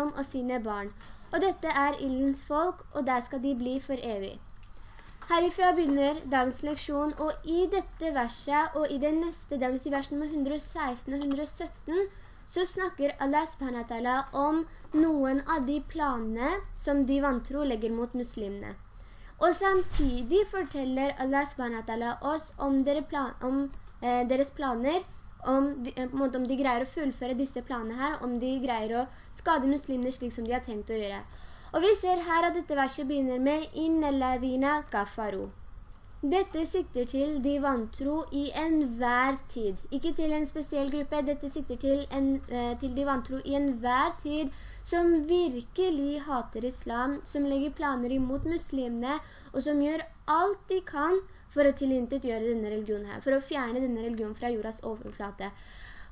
og sine barn. Og dette er ildens folk, og der skal de bli for evig. Herifra begynner dagens leksjon, og i dette verset, og i det neste, det vil si vers nummer 116 og 117, så snakker Allah subhanahu om noen av de planene som de vantro legger mot muslimene. Og samtidig forteller Allah subhanahu oss om, om eh, deres planer om de, eh, om de greier å fullføre disse planene her, om de greier å skade muslimene slik som de har tenkt å gjøre. Og vi ser her at dette verset begynner med «Inna ladina kafaru». Dette sikter til de vantro i enhver tid. Ikke til en spesiell gruppe, dette sikter til, en, eh, til de vantro i enhver tid som virkelig hater islam, som legger planer imot muslimene, og som gjør alt de kan for å tilintet gjøre denne religionen her, for å fjerne denne religionen fra jordas overflate.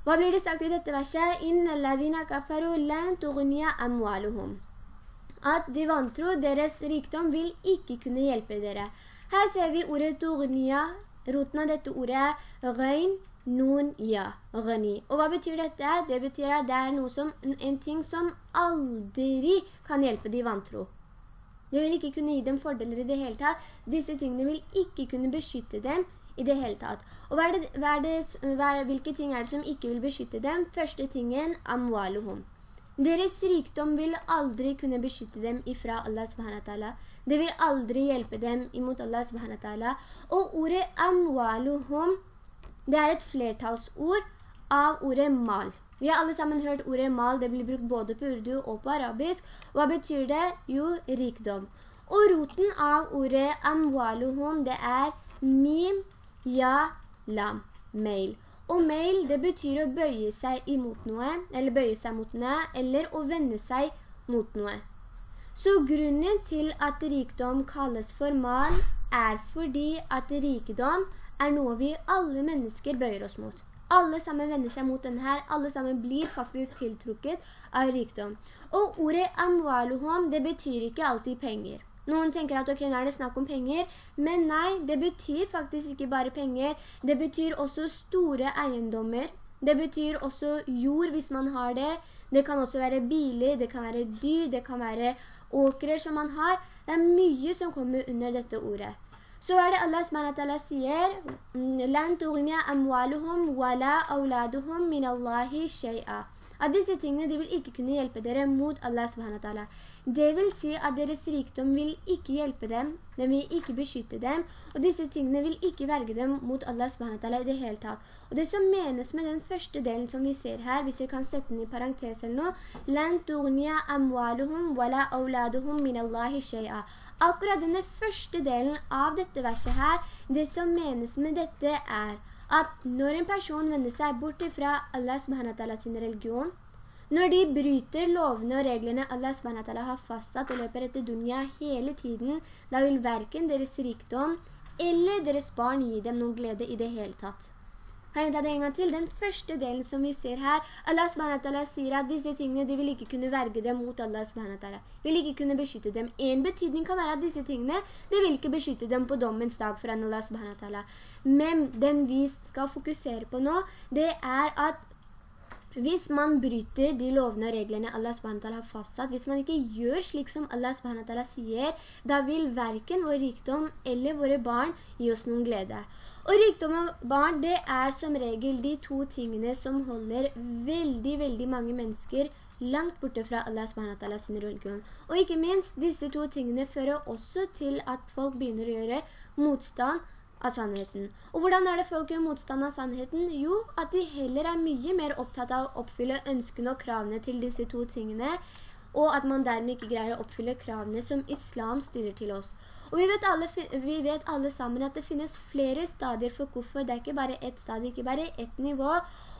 Hva blir det sagt i dette verset? «Inna ladina kafaru lan tughniya amwaluhum». At de vantro, deres rikdom, vil ikke kunne hjelpe dere. Her ser vi ordet tughniya, roten av dette ordet «rein», «nun», «ja», «røni». Og hva betyr dette? Det betyr at det er noe som, en ting som aldri kan hjelpe de vantro. Det vil ikke kunne gi dem fordeler i det hele tatt. Disse tingene vil ikke kunne beskytte dem i det hele tatt. Og hva er det, hva er det, hva er, hvilke ting er det som ikke vil beskytte dem? Første tingen, amwaluhum. Deres rikdom vil aldri kunne beskytte dem ifra Allah subhanahu Det vil aldri hjelpe dem imot Allah subhanahu Og ordet amwaluhum, det er et flertalsord av ordet mal. Vi har alle sammen hørt ordet mal, det blir brukt både på urdu og på arabisk. Hva betyr det? Jo, rikdom. Og roten av ordet amwaluhum, det er mim, ja, lam, mail. Og mail, det betyr å bøye seg imot noe, eller bøye seg mot noe, eller å vende seg mot noe. Så grunnen til at rikdom kalles for mal, er fordi at rikdom er noe vi alle mennesker bøyer oss mot. Alle sammen vender seg mot denne her. Alle sammen blir faktisk tiltrukket av rikdom. Og ordet amvaluhom, det betyr ikke alltid penger. Noen tenker at ok, nå er det snakk om penger, men nei, det betyr faktisk ikke bare penger. Det betyr også store eiendommer. Det betyr også jord hvis man har det. Det kan også være biler, det kan være dyr, det kan være åkrer som man har. Det er mye som kommer under dette ordet. Så er det Allah SWT sier «Lan tughniya amwaluhum wala auladuhum min Allahi shay'a». At disse tingene de vil ikke kunne hjelpe dere mot Allah SWT. Det vil si at deres rikdom vil ikke hjelpe dem, den vil ikke beskytte dem, og disse tingene vil ikke verge dem mot Allah i det hele tatt. Og det som menes med den første delen som vi ser her, hvis dere kan sette den i parentes eller noe. Akkurat denne første delen av dette verset her, det som menes med dette er at når en person vender seg bort fra Allah sin religion, når de bryter lovene og reglene Allah SWT har fastsatt og løper etter dunya hele tiden, da vil hverken deres rikdom eller deres barn gi dem noen glede i det hele tatt. Har jeg det en gang til? Den første delen som vi ser her, Allah SWT sier at disse tingene de vil ikke kunne verge dem mot Allah subhanahu Vil ikke kunne beskytte dem. En betydning kan være at disse tingene, de vil ikke beskytte dem på dommens dag foran Allah SWT. Men den vi skal fokusere på nå, det er at hvis man bryter de lovene og reglene Allah SWT har fastsatt, hvis man ikke gjør slik som Allah SWT sier, da vil hverken vår rikdom eller våre barn gi oss noen glede. Og rikdom og barn, det er som regel de to tingene som holder veldig, veldig mange mennesker langt borte fra Allah SWT sin religion. Og ikke minst, disse to tingene fører også til at folk begynner å gjøre motstand av sannheten. Og hvordan er det folk gjør motstand av sannheten? Jo, at de heller er mye mer opptatt av å oppfylle ønskene og kravene til disse to tingene, og at man dermed ikke greier å oppfylle kravene som islam stiller til oss. Og vi vet, alle, vi vet alle sammen at det finnes flere stadier for kuffer, Det er ikke bare ett stadie, ikke bare ett nivå.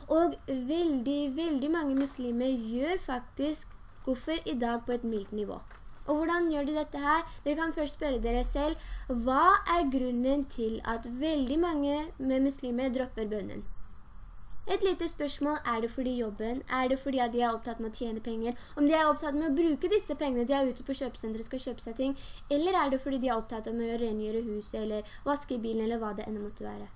Og veldig, veldig mange muslimer gjør faktisk kuffer i dag på et mildt nivå. Og hvordan gjør de dette her? Dere kan først spørre dere selv, hva er grunnen til at veldig mange med muslimer dropper bønnen? Et lite spørsmål, er det fordi jobben? Er det fordi de er opptatt med å tjene penger? Om de er opptatt med å bruke disse pengene, de er ute på kjøpesenteret, skal kjøpe seg ting, eller er det fordi de er opptatt med å rengjøre huset, eller vaske bilen, eller hva det enda måtte være?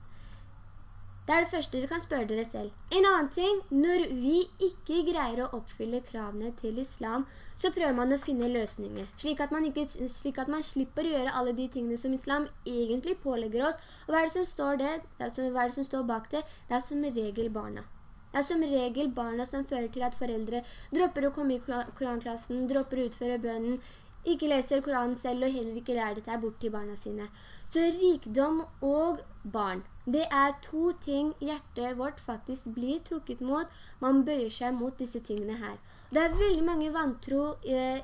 Det er det første dere kan spørre dere selv. En annen ting, når vi ikke greier å oppfylle kravene til islam, så prøver man å finne løsninger, slik at man, ikke, slik at man slipper å gjøre alle de tingene som islam egentlig pålegger oss. Og hva er det som står, det? det som, det som står bak det? Det er som regel barna. Det er som regel barna som fører til at foreldre dropper å komme i koranklassen, dropper å utføre bønnen, ikke leser Koranen selv og heller ikke lærer dette bort til barna sine. Så rikdom og barn, det er to ting hjertet vårt faktisk blir trukket mot. Man bøyer seg mot disse tingene her. Det er veldig mange vantro, eh,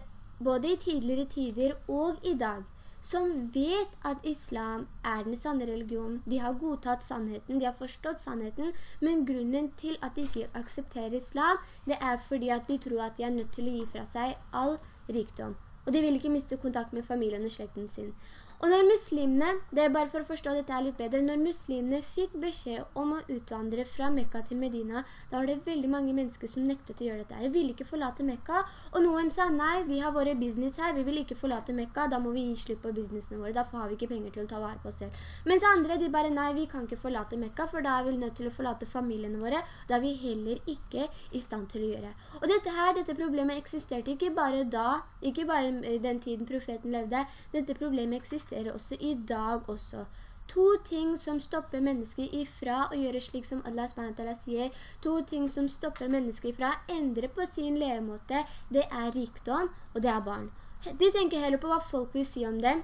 både i tidligere tider og i dag, som vet at islam er den sanne religionen. De har godtatt sannheten, de har forstått sannheten, men grunnen til at de ikke aksepterer islam, det er fordi at de tror at de er nødt til å gi fra seg all rikdom. Og de vil ikke miste kontakt med familien og slekten sin. Og når muslimene, det er bare for å forstå dette litt bedre, når muslimene fikk beskjed om å utvandre fra Mekka til Medina, da var det veldig mange mennesker som nektet å gjøre dette. Jeg vil ikke forlate Mekka, og noen sa nei, vi har våre business her, vi vil ikke forlate Mekka, da må vi gi slipp på businessene våre, da har vi ikke penger til å ta vare på oss selv. Mens andre, de bare nei, vi kan ikke forlate Mekka, for da er vi nødt til å forlate familiene våre, da er vi heller ikke i stand til å gjøre. Og dette her, dette problemet eksisterte ikke bare da, ikke bare den tiden profeten levde, dette problemet eksisterte eksisterer også i dag også. To ting som stopper mennesket ifra å gjøre slik som Allah SWT sier, to ting som stopper mennesket ifra å endre på sin levemåte, det er rikdom og det er barn. De tenker heller på hva folk vil si om dem.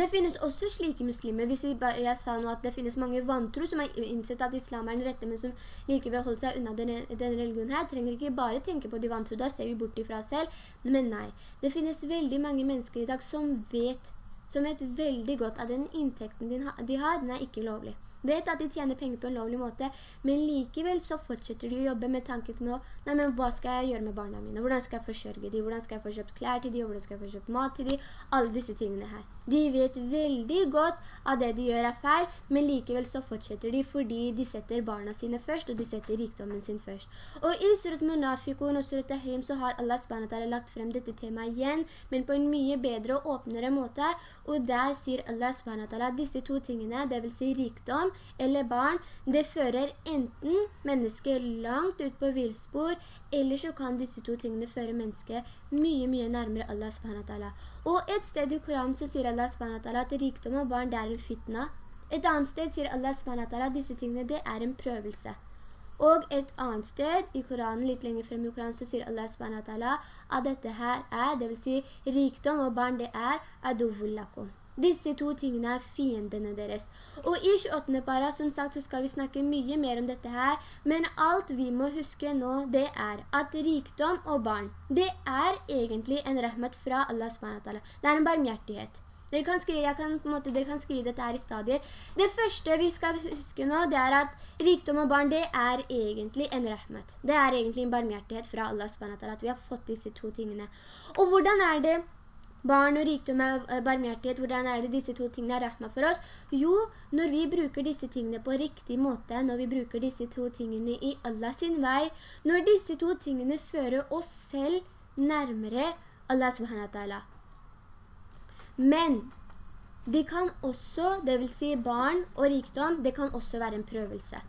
Det finnes også slike muslimer, hvis bare, jeg sa nå at det finnes mange vantro som har innsett at islam er den rette, men som likevel holder seg unna denne, denne religionen her, trenger ikke bare tenke på de vantro, da ser vi bort ifra selv. Men nei, det finnes veldig mange mennesker i dag som vet som vet veldig godt at den inntekten de har, den er ikke lovlig vet at de tjener penger på en lovlig måte, men likevel så fortsetter de å jobbe med tanken på, nei, men hva skal jeg gjøre med barna mine? Hvordan skal jeg forsørge dem? Hvordan skal jeg få kjøpt klær til dem? Hvordan skal jeg få kjøpt mat til dem? Alle disse tingene her. De vet veldig godt at det de gjør er feil, men likevel så fortsetter de fordi de setter barna sine først, og de setter rikdommen sin først. Og i surat Munafikon og surat Tahrim så har Allah SWT lagt frem dette temaet igjen, men på en mye bedre og åpnere måte, og der sier Allah SWT disse to tingene, det vil si rikdom, eller barn, det fører enten mennesket langt ut på vilspor, eller så kan disse to tingene føre mennesket mye, mye nærmere Allah subhanahu Og et sted i Koranen så sier Allah subhanahu at rikdom og barn det er en fitna. Et annet sted sier Allah subhanahu at disse tingene det er en prøvelse. Og et annet sted i Koranen, litt lenger frem i Koranen, så sier Allah subhanahu at dette her er, det vil si rikdom og barn det er aduvullakum. Disse to tingene er fiendene deres. Og i 28. para, som sagt, så skal vi snakke mye mer om dette her, men alt vi må huske nå, det er at rikdom og barn, det er egentlig en rahmat fra Allah SWT. Det er en barmhjertighet. Dere kan skrive, kan, måte, dere kan skrive dette her i stadier. Det første vi skal huske nå, det er at rikdom og barn, det er egentlig en rahmat. Det er egentlig en barmhjertighet fra Allah SWT, at vi har fått disse to tingene. Og hvordan er det barn og rikdom og eh, barmhjertighet, hvordan er det disse to tingene er rahma for oss? Jo, når vi bruker disse tingene på riktig måte, når vi bruker disse to tingene i Allah sin vei, når disse to tingene fører oss selv nærmere Allah subhanahu. Men de kan også, det vil si barn og rikdom, det kan også være en prøvelse.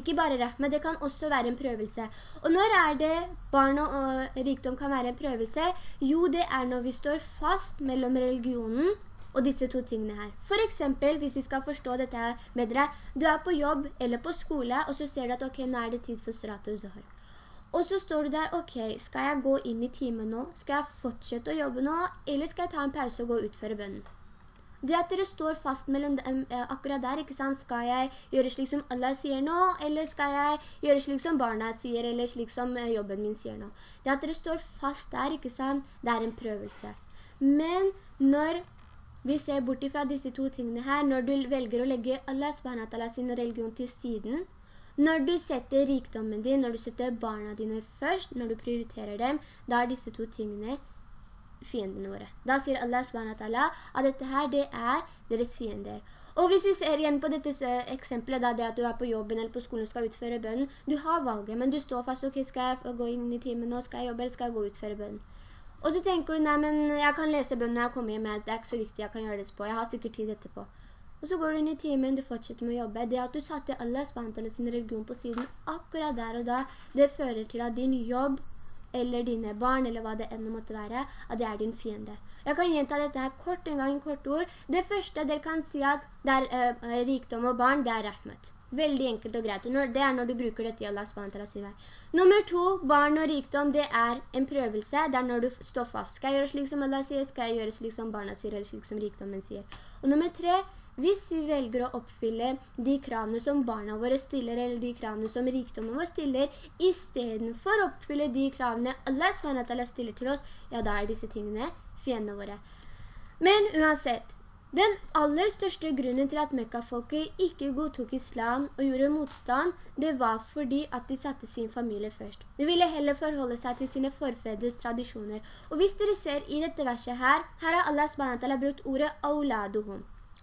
Ikke bare rahma, det kan også være en prøvelse. Og når er det barn og rikdom kan være en prøvelse? Jo, det er når vi står fast mellom religionen og disse to tingene her. For eksempel, hvis vi skal forstå dette bedre, du er på jobb eller på skole, og så ser du at ok, nå er det tid for strat og Zohar. Og så står du der, ok, skal jeg gå inn i timen nå? Skal jeg fortsette å jobbe nå? Eller skal jeg ta en pause og gå ut utføre bønnen? Det at dere står fast mellom dem, eh, akkurat der, ikke sant? Skal jeg gjøre slik som Allah sier nå, eller skal jeg gjøre slik som barna sier, eller slik som eh, jobben min sier nå? Det at dere står fast der, ikke sant? Det er en prøvelse. Men når vi ser bort fra disse to tingene her, når du velger å legge Allah SWT sin religion til siden, når du setter rikdommen din, når du setter barna dine først, når du prioriterer dem, da er disse to tingene fiendene våre. Da sier Allah SWT at dette her, det er deres fiender. Og hvis vi ser igjen på dette eksempelet, da, det at du er på jobben eller på skolen og skal utføre bønnen, du har valget, men du står fast, ok, skal jeg gå inn i timen nå, skal jeg jobbe eller skal jeg gå utføre bønnen? Og så tenker du, nei, men jeg kan lese bønnen når jeg kommer hjem, det er ikke så viktig, jeg kan gjøre det på, jeg har sikkert tid etterpå. og så går du inn i timen, du fortsetter med å jobbe. Det at du satte Allah SWT sin religion på siden akkurat der og da, det fører til at din jobb eller dine barn, eller hva det enda måtte være, at det er din fiende. Jeg kan gjenta dette her kort en gang, kort ord. Det første dere kan si at det er eh, rikdom og barn, det er rahmet. Veldig enkelt og greit. Det er når du bruker dette i Allah SWT. Nummer to, barn og rikdom, det er en prøvelse. Det er når du står fast. Skal jeg gjøre slik som Allah sier? Skal jeg gjøre slik som barna sier, eller slik som rikdommen sier? Og nummer tre, hvis vi velger å oppfylle de kravene som barna våre stiller, eller de kravene som rikdommen vår stiller, i stedet for å oppfylle de kravene Allah SWT stiller til oss, ja, da er disse tingene fiendene våre. Men uansett, den aller største grunnen til at Mekka-folket ikke godtok islam og gjorde motstand, det var fordi at de satte sin familie først. De ville heller forholde seg til sine forfedres tradisjoner. Og hvis dere ser i dette verset her, her har Allah SWT brukt ordet «auladuhum».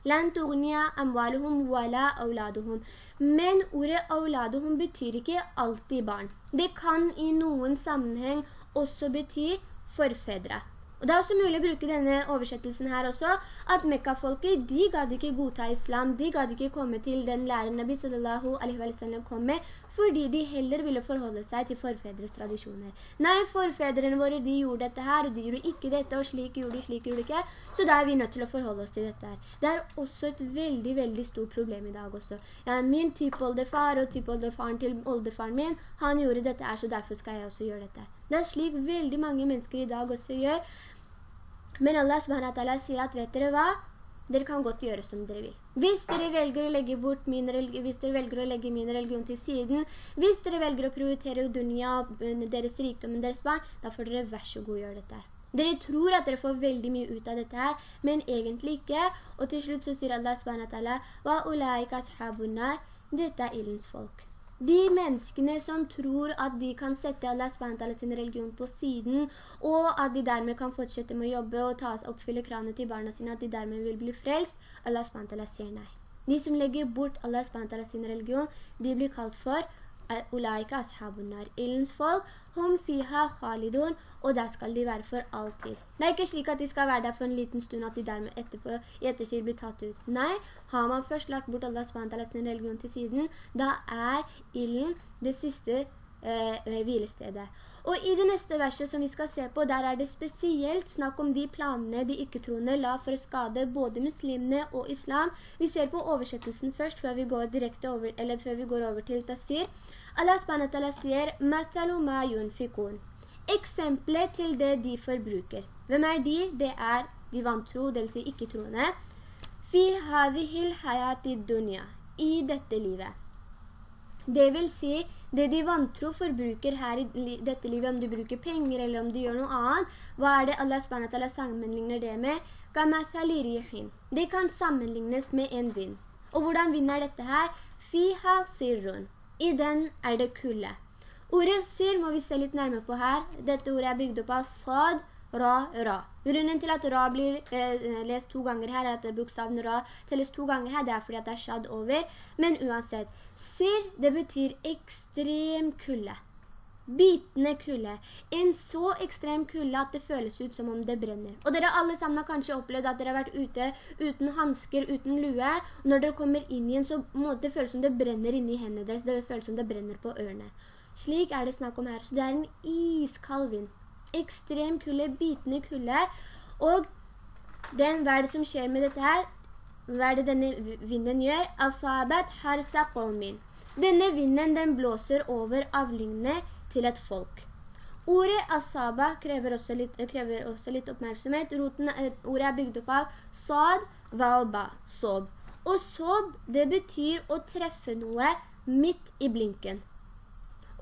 «Lan tugnia amwaluhum wala auladuhum». Men ordet «auladuhum» betyr ikke alltid barn. Det kan i noen sammenheng også bety forfedre. Og det er også mulig å bruke denne oversettelsen her også, at Mekka-folket, de gadd ikke godta islam, de gadd ikke komme til den læreren Nabi sallallahu alaihi wa sallam kom med, fordi de heller ville forholde seg til forfedres tradisjoner. Nei, forfedrene våre, de gjorde dette her, og de gjorde ikke dette, og slik gjorde de, slik gjorde de ikke, så da er vi nødt til å forholde oss til dette her. Det er også et veldig, veldig stort problem i dag også. Ja, min tippoldefar og tippoldefaren til oldefaren min, han gjorde dette her, så derfor skal jeg også gjøre dette. Det er slik veldig mange mennesker i dag også gjør, men Allah sier at, vet dere hva? Dere kan godt gjøre som dere vil. Hvis dere velger å legge min religion, velger å legge min religion til siden, hvis dere velger å prioritere dunia, deres rikdom, deres barn, da får dere vær så god gjøre dette her. Dere tror at dere får veldig mye ut av dette her, men egentlig ikke. Og til slutt så sier Allah subhanahu wa ulaika ashabunnar, dette er illens folk. De menneskene som tror at de kan sette Allah SWT sin religion på siden, og at de dermed kan fortsette med å jobbe og ta, oppfylle kravene til barna sine, at de dermed vil bli frelst, Allah SWT sier nei. De som legger bort Allah SWT sin religion, de blir kalt for Ulaika ashabunnar, illens folk, hum fiha khalidun, og der skal de være for alltid. Det er ikke slik at de skal være der for en liten stund, at de dermed etterpå, i ettertid blir tatt ut. Nei, har man først lagt bort Allah SWT sin religion til siden, da er illen det siste eh, hvilestedet. Og i det neste verset som vi skal se på, der er det spesielt snakk om de planene de ikke-troende la for å skade både muslimene og islam. Vi ser på oversettelsen først, før vi går, over, før vi går over til tafsir. Allah SWT sier «Mathalu ma yunfikun». Eksempler til det de forbruker. Hvem er de? Det er de vantro, det vil si ikke-troende. «Fi hadihil hayati dunya». I dette livet. Det vil si, det de vantro forbruker her i dette livet, om de bruker penger eller om de gjør noe annet, hva er det Allah SWT sammenligner det med? Det kan sammenlignes med en vind. Og hvordan vind er dette her? Fiha sirrun. I den er det kulle. Ordet sir må vi se litt nærmere på her. Dette ordet er bygd opp av sad, ra, ra. Grunnen til at ra blir eh, lest to ganger her, er at bokstaven ra telles to ganger her, det er fordi at det er shad over. Men uansett, sir, det betyr ekstrem kulle. Bitende kulle. En så ekstrem kulle at det føles ut som om det brenner. Og dere alle sammen har kanskje opplevd at dere har vært ute uten handsker, uten lue. Når dere kommer inn igjen, så må det føles som det brenner inni hendene deres. Det føles som det brenner på ørene. Slik er det snakk om her. Så det er en iskald vind. Ekstrem kulle, bitende kulle. Og den, hva er det som skjer med dette her? Hva er det denne vinden gjør? Asabat harsa qawmin. Denne vinden den blåser over avlingene til et folk. Ordet asaba krever også litt, krever også litt oppmerksomhet. Roten, eh, ordet er bygd opp av sad, vaoba, sob. Og sob, det betyr å treffe noe midt i blinken.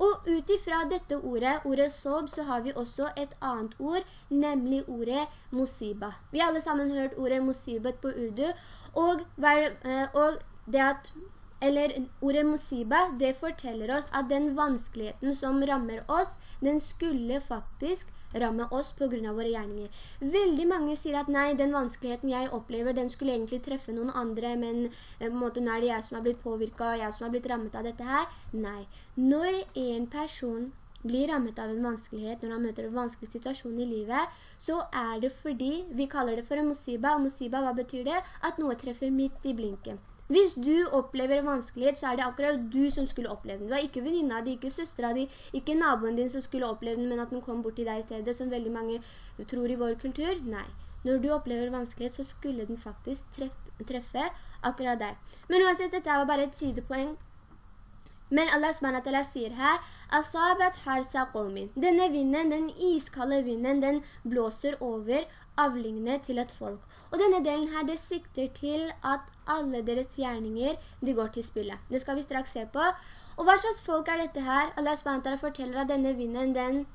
Og utifra dette ordet, ordet sob, så har vi også et annet ord, nemlig ordet musiba. Vi har alle sammen hørt ordet musibet på urdu, og, eh, og det at eller ordet musiba, det forteller oss at den vanskeligheten som rammer oss, den skulle faktisk ramme oss på grunn av våre gjerninger. Veldig mange sier at nei, den vanskeligheten jeg opplever, den skulle egentlig treffe noen andre, men eh, på en måte nå er det jeg som har blitt påvirket, og jeg som har blitt rammet av dette her. Nei, når en person blir rammet av en vanskelighet, når han møter en vanskelig situasjon i livet, så er det fordi, vi kaller det for en musiba, og musiba, hva betyr det? At noe treffer midt i blinken. Hvis du opplever en vanskelighet, så er det akkurat du som skulle oppleve den. Det var ikke venninna di, ikke søstra di, ikke naboen din som skulle oppleve den, men at den kom bort til deg i stedet, som veldig mange tror i vår kultur. Nei. Når du opplever vanskelighet, så skulle den faktisk treffe, treffe akkurat deg. Men uansett, dette var bare et sidepoeng men Allah SWT sier her, «Asabet harsa qawmin. Denne vinden, den iskalde vinden, den blåser over avlingene til et folk. Og denne delen her, det sikter til at alle deres gjerninger, de går til spillet. Det skal vi straks se på. Og hva slags folk er dette her? Allah SWT forteller at denne vinden, den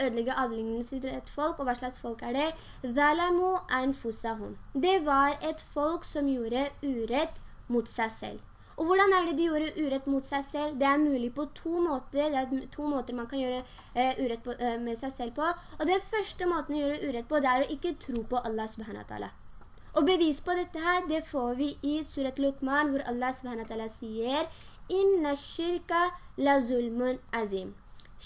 ødelegger avlingene til et folk, og hva slags folk er det? Zalamu anfusahum. Det var et folk som gjorde urett mot seg selv. Og hvordan er det de gjorde urett mot seg selv? Det er mulig på to måter. Det er to måter man kan gjøre eh, urett på, eh, med seg selv på. Og den første måten å gjøre urett på, det er å ikke tro på Allah subhanahu wa ta'ala. Og bevis på dette her, det får vi i Surat Luqman, hvor Allah subhanahu wa ta'ala sier «Inna shirka la zulmun azim».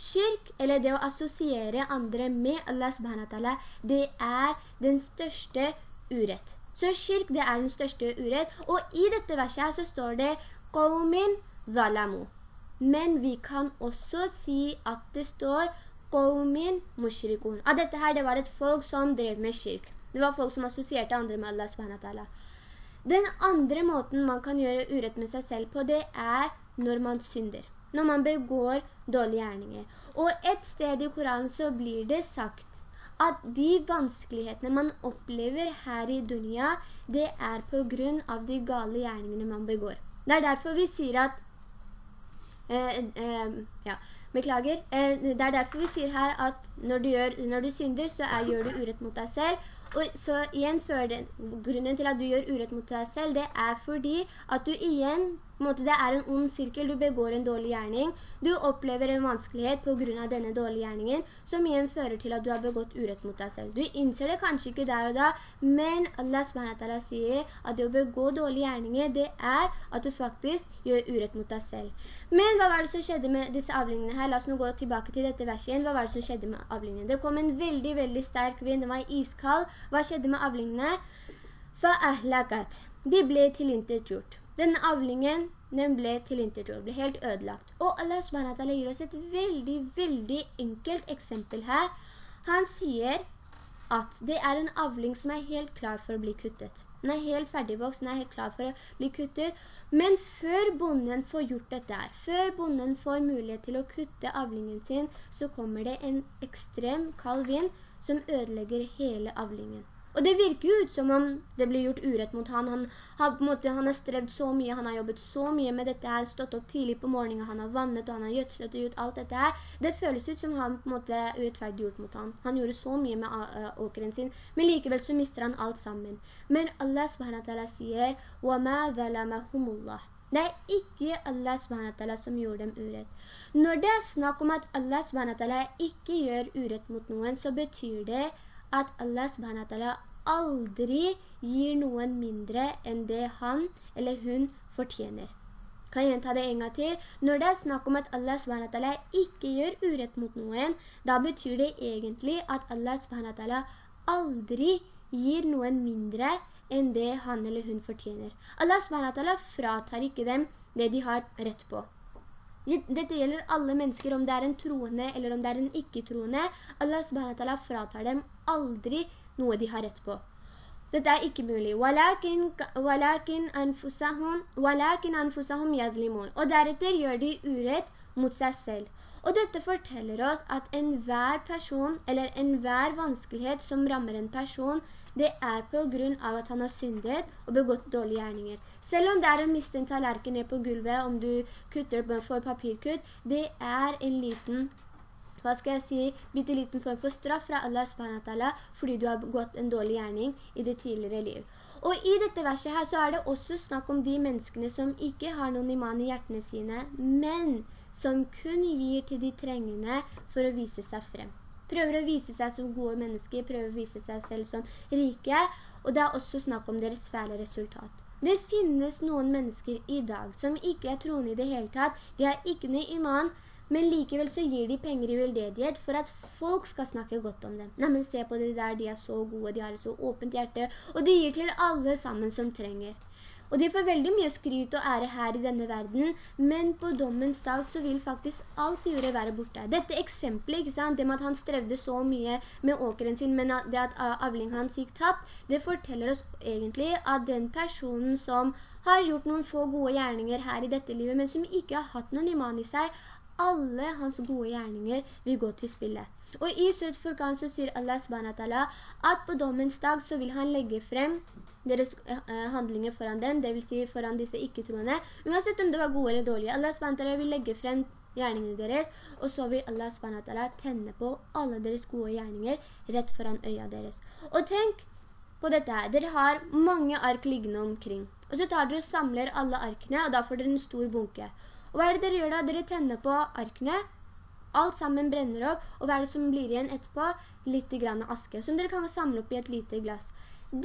Kirk, eller det å assosiere andre med Allah subhanahu wa ta'ala, det er den største urett. Så kyrk det er den største urett. Og i dette verset så står det «Qawmin zalamu». Men vi kan også si at det står «Qawmin mushrikun». At dette her, det var et folk som drev med kirk. Det var folk som assosierte andre med Allah subhanahu Den andre måten man kan gjøre urett med seg selv på, det er når man synder. Når man begår dårlige gjerninger. Og et sted i Koranen så blir det sagt at de vanskelighetene man opplever her i dunia, det er på grunn av de gale gjerningene man begår. Det er derfor vi sier at eh, eh, ja, beklager, eh, det er derfor vi sier her at når du, gjør, når du synder, så er, gjør du urett mot deg selv, og så igjen, det, grunnen til at du gjør urett mot deg selv, det er fordi at du igjen måte, det er en ond sirkel, du begår en dårlig gjerning, du opplever en vanskelighet på grunn av denne dårlige gjerningen, som igjen fører til at du har begått urett mot deg selv. Du innser det kanskje ikke der og da, men Allah SWT sier at det å begå dårlige gjerninger, det er at du faktisk gjør urett mot deg selv. Men hva var det som skjedde med disse avlingene her? La oss nå gå tilbake til dette verset igjen. Hva var det som skjedde med avlingene? Det kom en veldig, veldig sterk vind, det var iskald. Hva skjedde med avlingene? Ahlakat. De ble tilintet gjort. Denne avlingen, den ble tilintetgjort, ble helt ødelagt. Og Allah SWT gir oss et veldig, veldig enkelt eksempel her. Han sier at det er en avling som er helt klar for å bli kuttet. Den er helt ferdigvokst, den er helt klar for å bli kuttet. Men før bonden får gjort dette her, før bonden får mulighet til å kutte avlingen sin, så kommer det en ekstrem kald vind som ødelegger hele avlingen. Og det virker jo ut som om det blir gjort urett mot han. Han har, på en måte, han har strevd så mye, han har jobbet så mye med dette her, stått opp tidlig på morgenen, han har vannet og han har gjødslet og gjort alt dette her. Det føles ut som han på en måte urettferdig gjort mot han. Han gjorde så mye med uh, åkeren sin, men likevel så mister han alt sammen. Men Allah subhanahu sier, وَمَا ظَلَمَهُمُ اللَّهِ det er ikke Allah SWT som gjorde dem urett. Når det er snakk om at Allah SWT ikke gjør urett mot noen, så betyr det at Allah subhanahu aldri gir noen mindre enn det han eller hun fortjener. Kan jeg gjenta det en gang til? Når det er snakk om at Allah subhanahu ikke gjør urett mot noen, da betyr det egentlig at Allah subhanahu aldri gir noen mindre enn det han eller hun fortjener. Allah subhanahu fratar ikke dem det de har rett på. Dette gjelder alle mennesker, om det er en troende eller om det er en ikke-troende. Allah subhanahu fratar dem aldri noe de har rett på. Dette er ikke mulig. «Walakin, walakin anfusahum, walakin anfusahum yadlimun». Og deretter gjør de urett mot seg selv. Og dette forteller oss at enhver person, eller enhver vanskelighet som rammer en person, det er på grunn av at han har syndet og begått dårlige gjerninger. Selv om det er å miste en tallerken ned på gulvet, om du kutter for papirkutt, det er en liten hva skal jeg si, bitte liten form for straff fra Allah subhanahu fordi du har gått en dårlig gjerning i det tidligere liv. Og i dette verset her så er det også snakk om de menneskene som ikke har noen iman i hjertene sine, men som kun gir til de trengende for å vise seg frem prøver å vise seg som gode mennesker, prøver å vise seg selv som rike, og det er også snakk om deres fæle resultat. Det finnes noen mennesker i dag som ikke er troende i det hele tatt. De har ikke noe iman, men likevel så gir de penger i veldedighet for at folk skal snakke godt om dem. Nei, men se på det der, de er så gode, de har et så åpent hjerte, og de gir til alle sammen som trenger. Og de får veldig mye skryt og ære her i denne verden, men på dommens dag så vil faktisk alt de gjorde være borte. Dette eksempelet, ikke sant, det med at han strevde så mye med åkeren sin, men det at avlingen hans gikk tapt, det forteller oss egentlig at den personen som har gjort noen få gode gjerninger her i dette livet, men som ikke har hatt noen iman i seg, alle hans gode gjerninger vil gå til spillet. Og i Surat Furkan så sier Allah SWT at på dommens dag så vil han legge frem deres uh, handlinger foran dem, det vil si foran disse ikke-troende, uansett om det var gode eller dårlige. Allah SWT vil legge frem gjerningene deres, og så vil Allah SWT tenne på alle deres gode gjerninger rett foran øya deres. Og tenk på dette her, dere har mange ark liggende omkring, og så tar dere og samler alle arkene, og da får dere en stor bunke. Og hva er det dere gjør da? Dere tenner på arkene, Alt sammen brenner opp, og hva er det som blir igjen etterpå? Litt grann aske, som dere kan samle opp i et lite glass.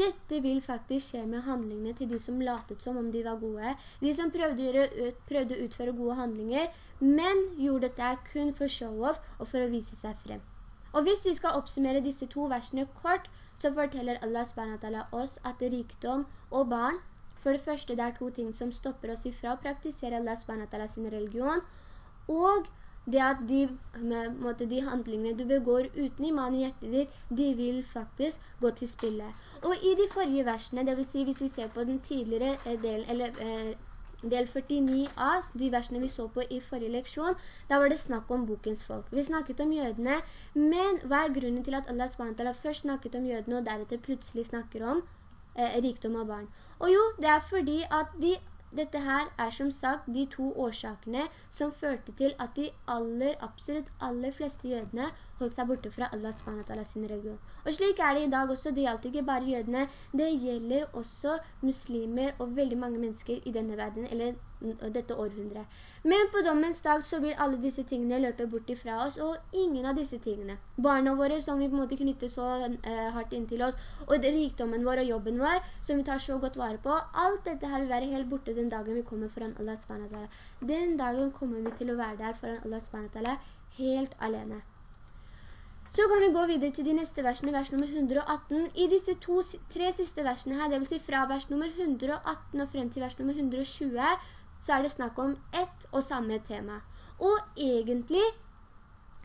Dette vil faktisk skje med handlingene til de som latet som om de var gode. De som prøvde å, gjøre, prøvde å utføre gode handlinger, men gjorde dette kun for show-off og for å vise seg frem. Og hvis vi skal oppsummere disse to versene kort, så forteller Allah SWT oss at rikdom og barn, for det første det er to ting som stopper oss ifra å praktisere Allah SWT sin religion, og det at de, måte, de handlingene du begår uten iman i hjertet ditt, de vil faktisk gå til spille. Og i de forrige versene, det vil si hvis vi ser på den tidligere eh, delen, eller eh, del 49a, de versene vi så på i forrige leksjon, da var det snakk om bokens folk. Vi snakket om jødene, men hva er grunnen til at Allah SWT først snakket om jødene, og deretter plutselig snakker om rikdom av barn? Og jo, det er fordi at de dette her er som sagt de to årsakene som førte til at de aller, absolutt aller fleste jødene holdt seg borte fra Allah SWT sin religion. Og slik er det i dag også, det gjelder ikke bare jødene, det gjelder også muslimer og veldig mange mennesker i denne verden, eller dette århundret. Men på dommens dag så vil alle disse tingene løpe bort ifra oss, og ingen av disse tingene. Barna våre som vi på en måte knytter så uh, hardt inntil oss, og rikdommen vår og jobben vår, som vi tar så godt vare på, alt dette her vil være helt borte den dagen vi kommer foran Allah SWT. Den dagen kommer vi til å være der foran Allah SWT helt alene. Så kan vi gå videre til de neste versene, vers nummer 118. I disse to, tre siste versene her, det vil si fra vers nummer 118 og frem til vers nummer 120, så er det snakk om ett og samme tema. Og egentlig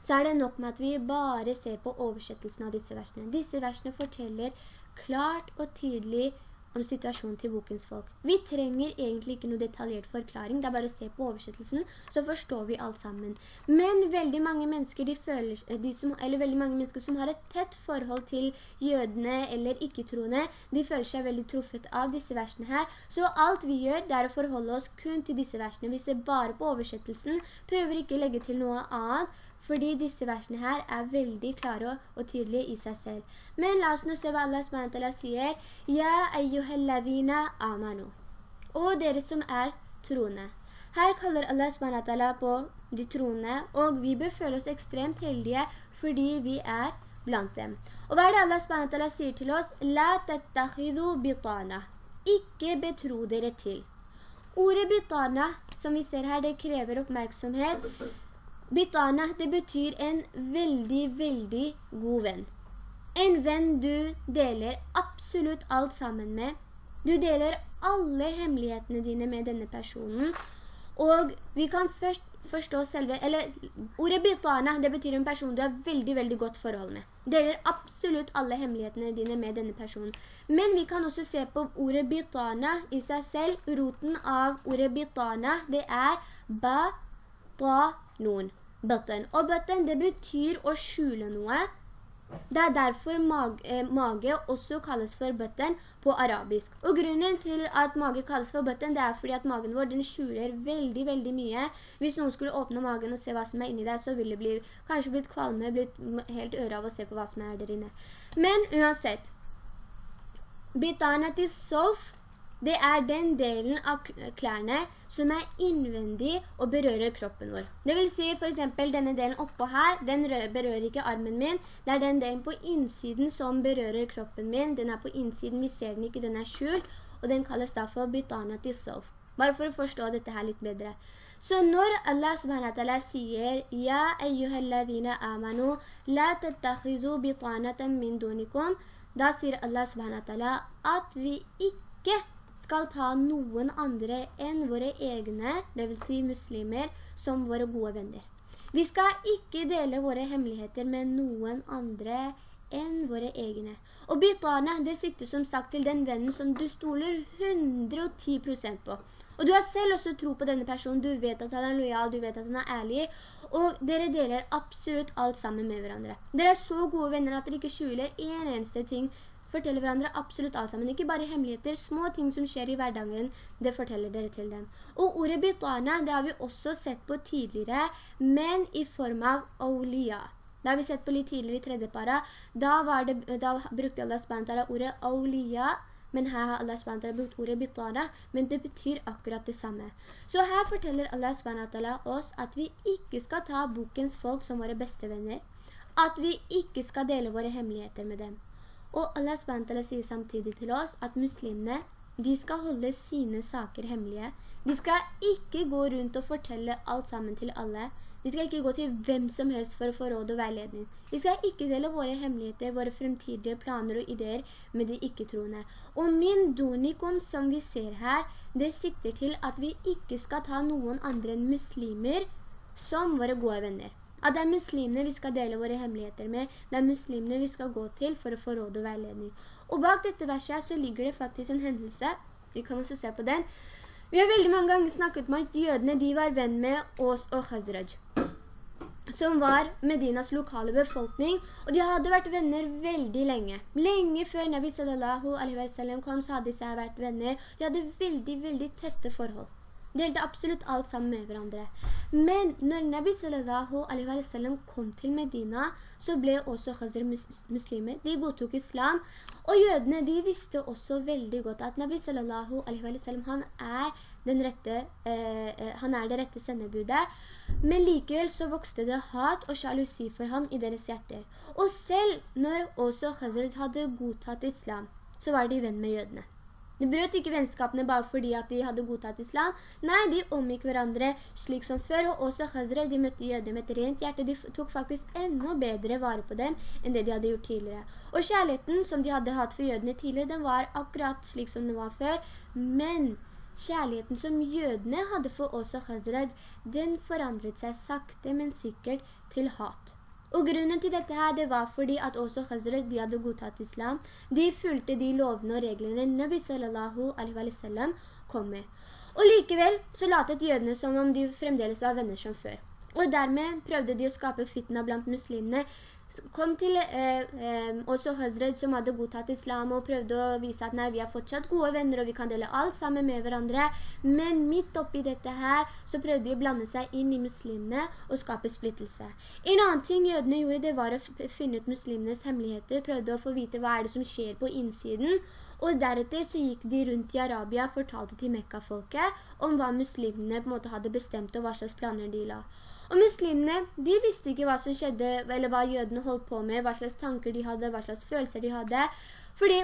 så er det nok med at vi bare ser på oversettelsen av disse versene. Disse versene forteller klart og tydelig om situasjonen til bokens folk. Vi trenger egentlig ikke noe detaljert forklaring, det er bare å se på oversettelsen, så forstår vi alt sammen. Men veldig mange mennesker, føler, som, eller veldig mange mennesker som har et tett forhold til jødene eller ikke-troende, de føler seg veldig truffet av disse versene her. Så alt vi gjør, det er å forholde oss kun til disse versene. Vi ser bare på oversettelsen, prøver ikke å legge til noe annet, fordi disse versene her er veldig klare og tydelige i seg selv. Men la oss nå se hva Allah SWT sier. Ja, ayyuhalladhina amanu. Og dere som er troende. Her kaller Allah SWT på de troende, og vi bør føle oss ekstremt heldige fordi vi er blant dem. Og hva er det Allah SWT sier til oss? La tattahidu bitana. Ikke betro dere til. Ordet bitana, som vi ser her, det krever oppmerksomhet. Bitana, det betyr en veldig, veldig god venn. En venn du deler absolutt alt sammen med. Du deler alle hemmelighetene dine med denne personen. Og vi kan først forstå selve, eller ordet bitana, det betyr en person du har veldig, veldig godt forhold med. Deler absolutt alle hemmelighetene dine med denne personen. Men vi kan også se på ordet bitana i seg selv. Roten av ordet bitana, det er ba, ta, nun Bøtten. Og bøtten, det betyr å skjule noe. Det er derfor mage, eh, mage også kalles for bøtten på arabisk. Og grunnen til at mage kalles for bøtten, det er fordi at magen vår, den skjuler veldig, veldig mye. Hvis noen skulle åpne magen og se hva som er inni der, så ville det bli, kanskje blitt kvalme, blitt helt øre av å se på hva som er der inne. Men uansett, bitanet i sof, det er den delen av klærne som er innvendig og berører kroppen vår. Det vil si for eksempel denne delen oppå her, den berører ikke armen min. Det er den delen på innsiden som berører kroppen min. Den er på innsiden, vi ser den ikke, den er skjult. Og den kalles da for butana til sov. Bare for å forstå dette her litt bedre. Så når Allah subhanahu sier «Ja, eyyuhalladhina amanu, la tattakhizu bitanatan min dunikum», da sier Allah subhanahu at vi ikke skal ta noen andre enn våre egne, det vil si muslimer, som våre gode venner. Vi skal ikke dele våre hemmeligheter med noen andre enn våre egne. Og bitane, det sikter som sagt til den vennen som du stoler 110% på. Og du har selv også tro på denne personen, du vet at han er lojal, du vet at han er ærlig, og dere deler absolutt alt sammen med hverandre. Dere er så gode venner at dere ikke skjuler en eneste ting forteller hverandre absolutt alt sammen. Ikke bare hemmeligheter, små ting som skjer i hverdagen, det forteller dere til dem. Og ordet bitana, det har vi også sett på tidligere, men i form av awliya. Det har vi sett på litt tidligere i tredje para. Da, det, da brukte Allah SWT ordet awliya, men her har Allah SWT brukt ordet bitana, men det betyr akkurat det samme. Så her forteller Allah SWT oss at vi ikke skal ta bokens folk som våre beste venner, at vi ikke skal dele våre hemmeligheter med dem. Og Allah SWT sier samtidig til oss at muslimene, de skal holde sine saker hemmelige. De skal ikke gå rundt og fortelle alt sammen til alle. De skal ikke gå til hvem som helst for å få råd og veiledning. De skal ikke dele våre hemmeligheter, våre fremtidige planer og ideer med de ikke-troende. Og min donikum som vi ser her, det sikter til at vi ikke skal ta noen andre enn muslimer som våre gode venner. At det er muslimene vi skal dele våre hemmeligheter med, det er muslimene vi skal gå til for å få råd og veiledning. Og bak dette verset så ligger det faktisk en hendelse, vi kan også se på den. Vi har veldig mange ganger snakket om at jødene de var venn med Ås og Khazraj som var Medinas lokale befolkning, og de hadde vært venner veldig lenge. Lenge før Nabi sallallahu alaihi wa sallam kom, så hadde de seg vært venner. De hadde veldig, veldig tette forhold delte absolutt alt sammen med hverandre. Men når Nabi sallallahu alaihi wa sallam kom til Medina, så ble også Khazir muslimer. De godtok islam, og jødene de visste også veldig godt at Nabi sallallahu alaihi wa sallam, han er, rette, eh, eh, han er det rette sendebudet. Men likevel så vokste det hat og sjalusi for ham i deres hjerter. Og selv når også Khazir hadde godtatt islam, så var de venn med jødene. De brøt ikke vennskapene bare fordi at de hadde godtatt islam. Nei, de omgikk hverandre slik som før, og også Khazra, de møtte jøder med et rent hjerte. De tok faktisk enda bedre vare på dem enn det de hadde gjort tidligere. Og kjærligheten som de hadde hatt for jødene tidligere, den var akkurat slik som den var før. Men kjærligheten som jødene hadde for også Khazraj, den forandret seg sakte, men sikkert til hat. Og grunnen til dette her, det var fordi at også Khazraj, de hadde godtatt islam. De fulgte de lovene og reglene Nabi sallallahu alaihi wa sallam kom med. Og likevel så latet jødene som om de fremdeles var venner som før. Og dermed prøvde de å skape fitna blant muslimene, kom til eh, eh, også Hazred som hadde godtatt islam og prøvde å vise at nei, vi har fortsatt gode venner og vi kan dele alt sammen med hverandre. Men midt oppi dette her så prøvde de å blande seg inn i muslimene og skape splittelse. En annen ting jødene gjorde det var å finne ut muslimenes hemmeligheter, prøvde å få vite hva er det som skjer på innsiden. Og deretter så gikk de rundt i Arabia og fortalte til Mekka-folket om hva muslimene på en måte hadde bestemt og hva slags planer de la. Og muslimene, de visste ikke hva som skjedde, eller hva jødene holdt på med, hva slags tanker de hadde, hva slags følelser de hadde. Fordi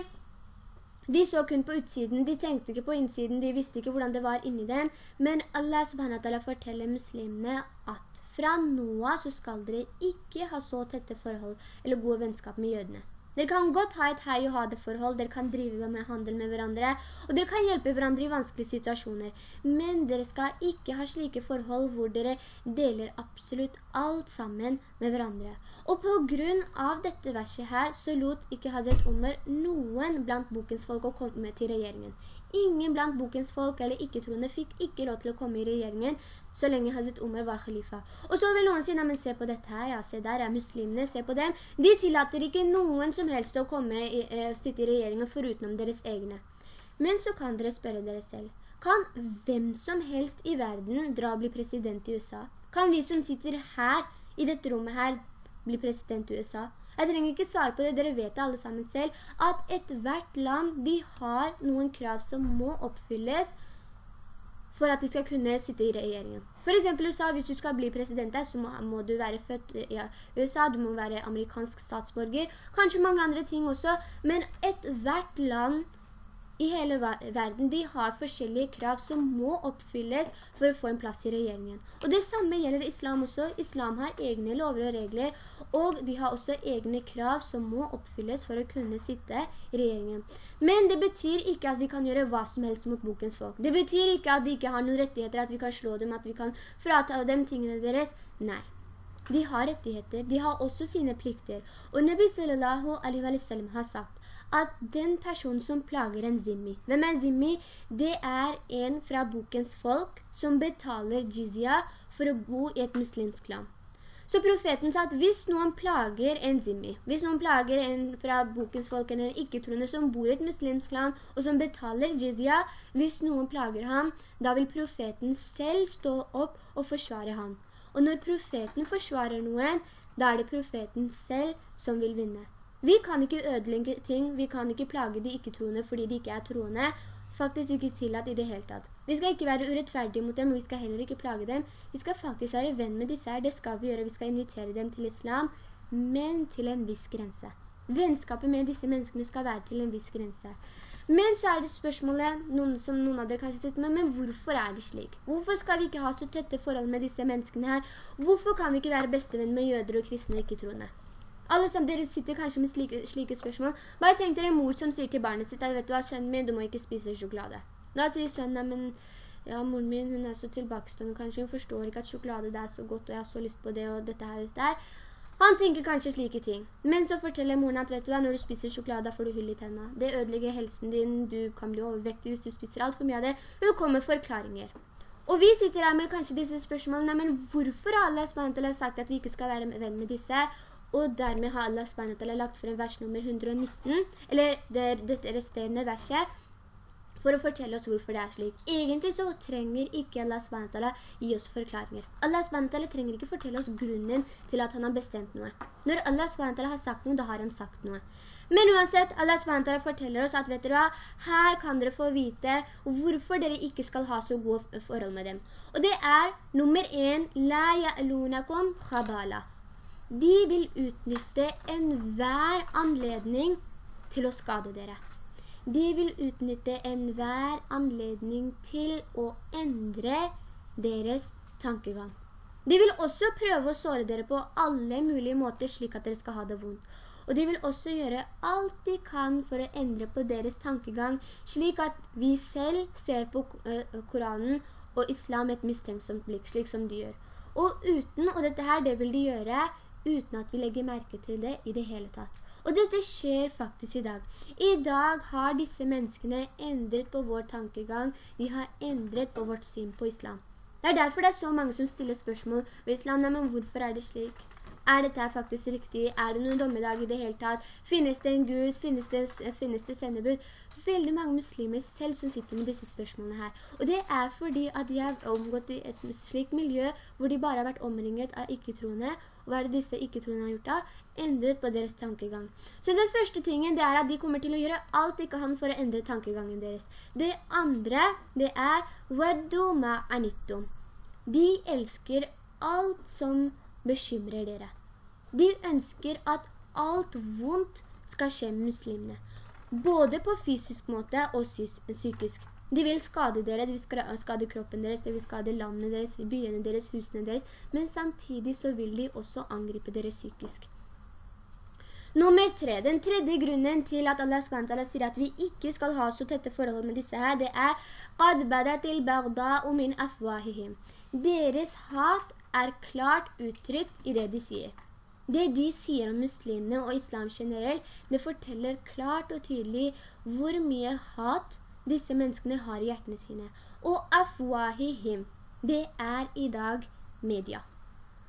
de så kun på utsiden, de tenkte ikke på innsiden, de visste ikke hvordan det var inni dem. Men Allah subhanahu forteller muslimene at fra nå så skal dere ikke ha så tette forhold eller gode vennskap med jødene. Dere kan godt ha et hei og ha det forhold, dere kan drive med handel med hverandre, og dere kan hjelpe hverandre i vanskelige situasjoner. Men dere skal ikke ha slike forhold hvor dere deler absolutt alt sammen med hverandre. Og på grunn av dette verset her, så lot ikke Hazret Omer noen blant bokens folk å komme til regjeringen. Ingen blant bokens folk eller ikke-troende fikk ikke lov til å komme i regjeringen så lenge Hazret Umar var khalifa. Og så vil noen si, men se på dette her, ja, se der er muslimene, se på dem. De tillater ikke noen som helst å komme i, eh, sitte i regjeringen forutenom deres egne. Men så kan dere spørre dere selv. Kan hvem som helst i verden dra og bli president i USA? Kan vi som sitter her, i dette rommet her, bli president i USA? Jeg trenger ikke svare på det, dere vet det alle sammen selv, at et hvert land, de har noen krav som må oppfylles for at de skal kunne sitte i regjeringen. For eksempel USA, hvis du skal bli president der, så må, må du være født i ja, USA, du må være amerikansk statsborger, kanskje mange andre ting også, men et hvert land i hele verden, de har forskjellige krav som må oppfylles for å få en plass i regjeringen. Og det samme gjelder islam også. Islam har egne lover og regler, og de har også egne krav som må oppfylles for å kunne sitte i regjeringen. Men det betyr ikke at vi kan gjøre hva som helst mot bokens folk. Det betyr ikke at de ikke har noen rettigheter, at vi kan slå dem, at vi kan frata dem tingene deres. Nei. De har rettigheter, de har også sine plikter. Og Nabi sallallahu alaihi wa sallam har sagt at den personen som plager en zimmi, hvem er zimmi? Det er en fra bokens folk som betaler jizya for å bo i et muslimsk land. Så profeten sa at hvis noen plager en zimmi, hvis noen plager en fra bokens folk eller en ikke-troende som bor i et muslimsk land og som betaler jizya, hvis noen plager ham, da vil profeten selv stå opp og forsvare ham. Og når profeten forsvarer noen, da er det profeten selv som vil vinne. Vi kan ikke ødelegge ting, vi kan ikke plage de ikke-troende fordi de ikke er troende, faktisk ikke tillatt i det hele tatt. Vi skal ikke være urettferdige mot dem, og vi skal heller ikke plage dem. Vi skal faktisk være venn med disse her, det skal vi gjøre. Vi skal invitere dem til islam, men til en viss grense. Vennskapet med disse menneskene skal være til en viss grense. Men så er det spørsmålet, noen som noen av dere kanskje sitter med, men hvorfor er det slik? Hvorfor skal vi ikke ha så tette forhold med disse menneskene her? Hvorfor kan vi ikke være bestevenn med jøder og kristne ikke-troende? Alle sammen, dere sitter kanskje med slike, slike spørsmål. Bare tenk dere en mor som sier til barnet sitt, vet du hva, sønnen min, du må ikke spise sjokolade. Da sier sønnen, men ja, moren min, hun er så tilbakestående, kanskje hun forstår ikke at sjokolade det er så godt, og jeg har så lyst på det, og dette her, dette her. Han tenker kanskje slike ting. Men så forteller moren at, vet du hva, når du spiser sjokolade, får du hull i tennene. Det ødelegger helsen din, du kan bli overvektig hvis du spiser alt for mye av det. Hun kommer forklaringer. Og vi sitter her med kanskje disse spørsmålene, men hvorfor har Allah SWT sagt at vi ikke skal være venn med disse? Og dermed har Allah SWT lagt frem vers nummer 119, eller det, dette resterende verset, for å fortelle oss hvorfor det er slik. Egentlig så trenger ikke Allah SWT gi oss forklaringer. Allah SWT trenger ikke fortelle oss grunnen til at han har bestemt noe. Når Allah SWT har sagt noe, da har han sagt noe. Men uansett, Allah SWT forteller oss at, vet dere hva, her kan dere få vite hvorfor dere ikke skal ha så gode forhold med dem. Og det er nummer 1, La ya'lunakum khabala. De vil utnytte enhver anledning til å skade dere. De vil utnytte enhver anledning til å endre deres tankegang. De vil også prøve å såre dere på alle mulige måter slik at dere skal ha det vondt. Og de vil også gjøre alt de kan for å endre på deres tankegang, slik at vi selv ser på eh, Koranen og islam et mistenksomt blikk, slik som de gjør. Og uten, og dette her, det vil de gjøre uten at vi legger merke til det i det hele tatt. Og dette skjer faktisk i dag. I dag har disse menneskene endret på vår tankegang. De har endret på vårt syn på islam. Det er derfor det er så mange som stiller spørsmål ved islam. Men hvorfor er det slik? Er dette faktisk riktig? Er det noen dommedag i det hele tatt? Finnes det en Gud? Finnes det, finnes det sendebud? Veldig mange muslimer selv som sitter med disse spørsmålene her. Og det er fordi at de har omgått i et slikt miljø hvor de bare har vært omringet av ikke-troende. Og hva er det disse ikke-troende har gjort da? Endret på deres tankegang. Så den første tingen det er at de kommer til å gjøre alt de kan for å endre tankegangen deres. Det andre det er «Waddu anittum». De elsker alt som bekymrer dere. De ønsker at alt vondt skal skje med muslimene. Både på fysisk måte og psykisk. De vil skade dere, de vil skade kroppen deres, de vil skade landene deres, byene deres, husene deres, men samtidig så vil de også angripe dere psykisk. Nummer tre, den tredje grunnen til at Allah SWT sier at vi ikke skal ha så tette forhold med disse her, det er «Qad badatil bagda'u min afwahihim». Deres hat er klart uttrykt i det de sier. Det de sier om muslimene og islam generelt, det forteller klart og tydelig hvor mye hat disse menneskene har i hjertene sine. Og afwahihim, det er i dag media.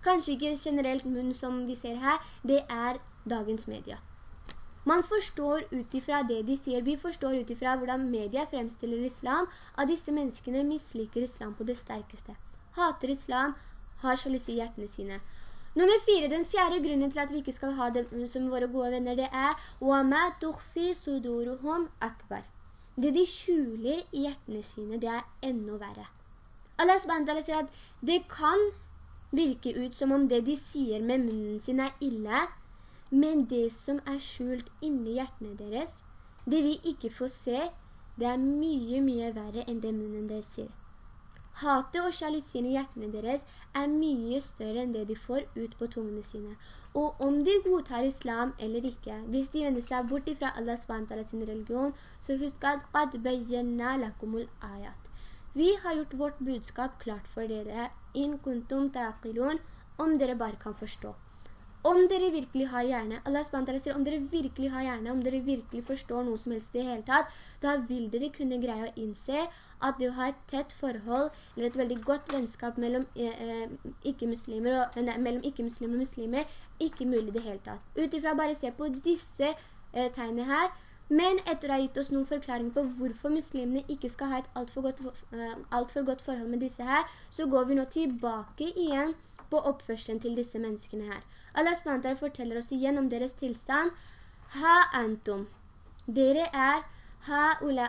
Kanskje ikke generelt munn som vi ser her, det er dagens media. Man forstår utifra det de sier, vi forstår utifra hvordan media fremstiller islam, at disse menneskene misliker islam på det sterkeste. Hater islam, har sjalusi i hjertene sine. Nummer fire, den fjerde grunnen til at vi ikke skal ha dem som våre gode venner, det er «Wama tukhfi suduruhum akbar». Det de skjuler i hjertene sine, det er enda verre. Allah subhanahu sier at det kan virke ut som om det de sier med munnen sin er ille, men det som er skjult inni hjertene deres, det vi ikke får se, det er mye, mye verre enn det munnen deres sier. Hatet og sjalusien i hjertene deres er mye større enn det de får ut på tungene sine. Og om de godtar islam eller ikke, hvis de vender seg bort fra Allah SWT sin religion, så husk at «Qad bayyana lakumul ayat». Vi har gjort vårt budskap klart for dere, «In kuntum taqilun», om dere bare kan forstå. Om dere virkelig har hjerne, Allah SWT sier, om dere virkelig har hjerne, om dere virkelig forstår noe som helst i hele tatt, da vil dere kunne greie å innse at det å ha et tett forhold, eller et veldig godt vennskap mellom eh, eh ikke-muslimer og, nei, mellom ikke-muslimer og muslimer, ikke mulig i det hele tatt. Utifra bare se på disse eh, tegnene her, men etter å ha gitt oss noen forklaringer på hvorfor muslimene ikke skal ha et alt for godt, uh, alt for godt forhold med disse her, så går vi nå tilbake igjen på oppførselen til disse menneskene her. Allah SWT forteller oss igjen om deres tilstand. Ha antum. Dere er ha, ula,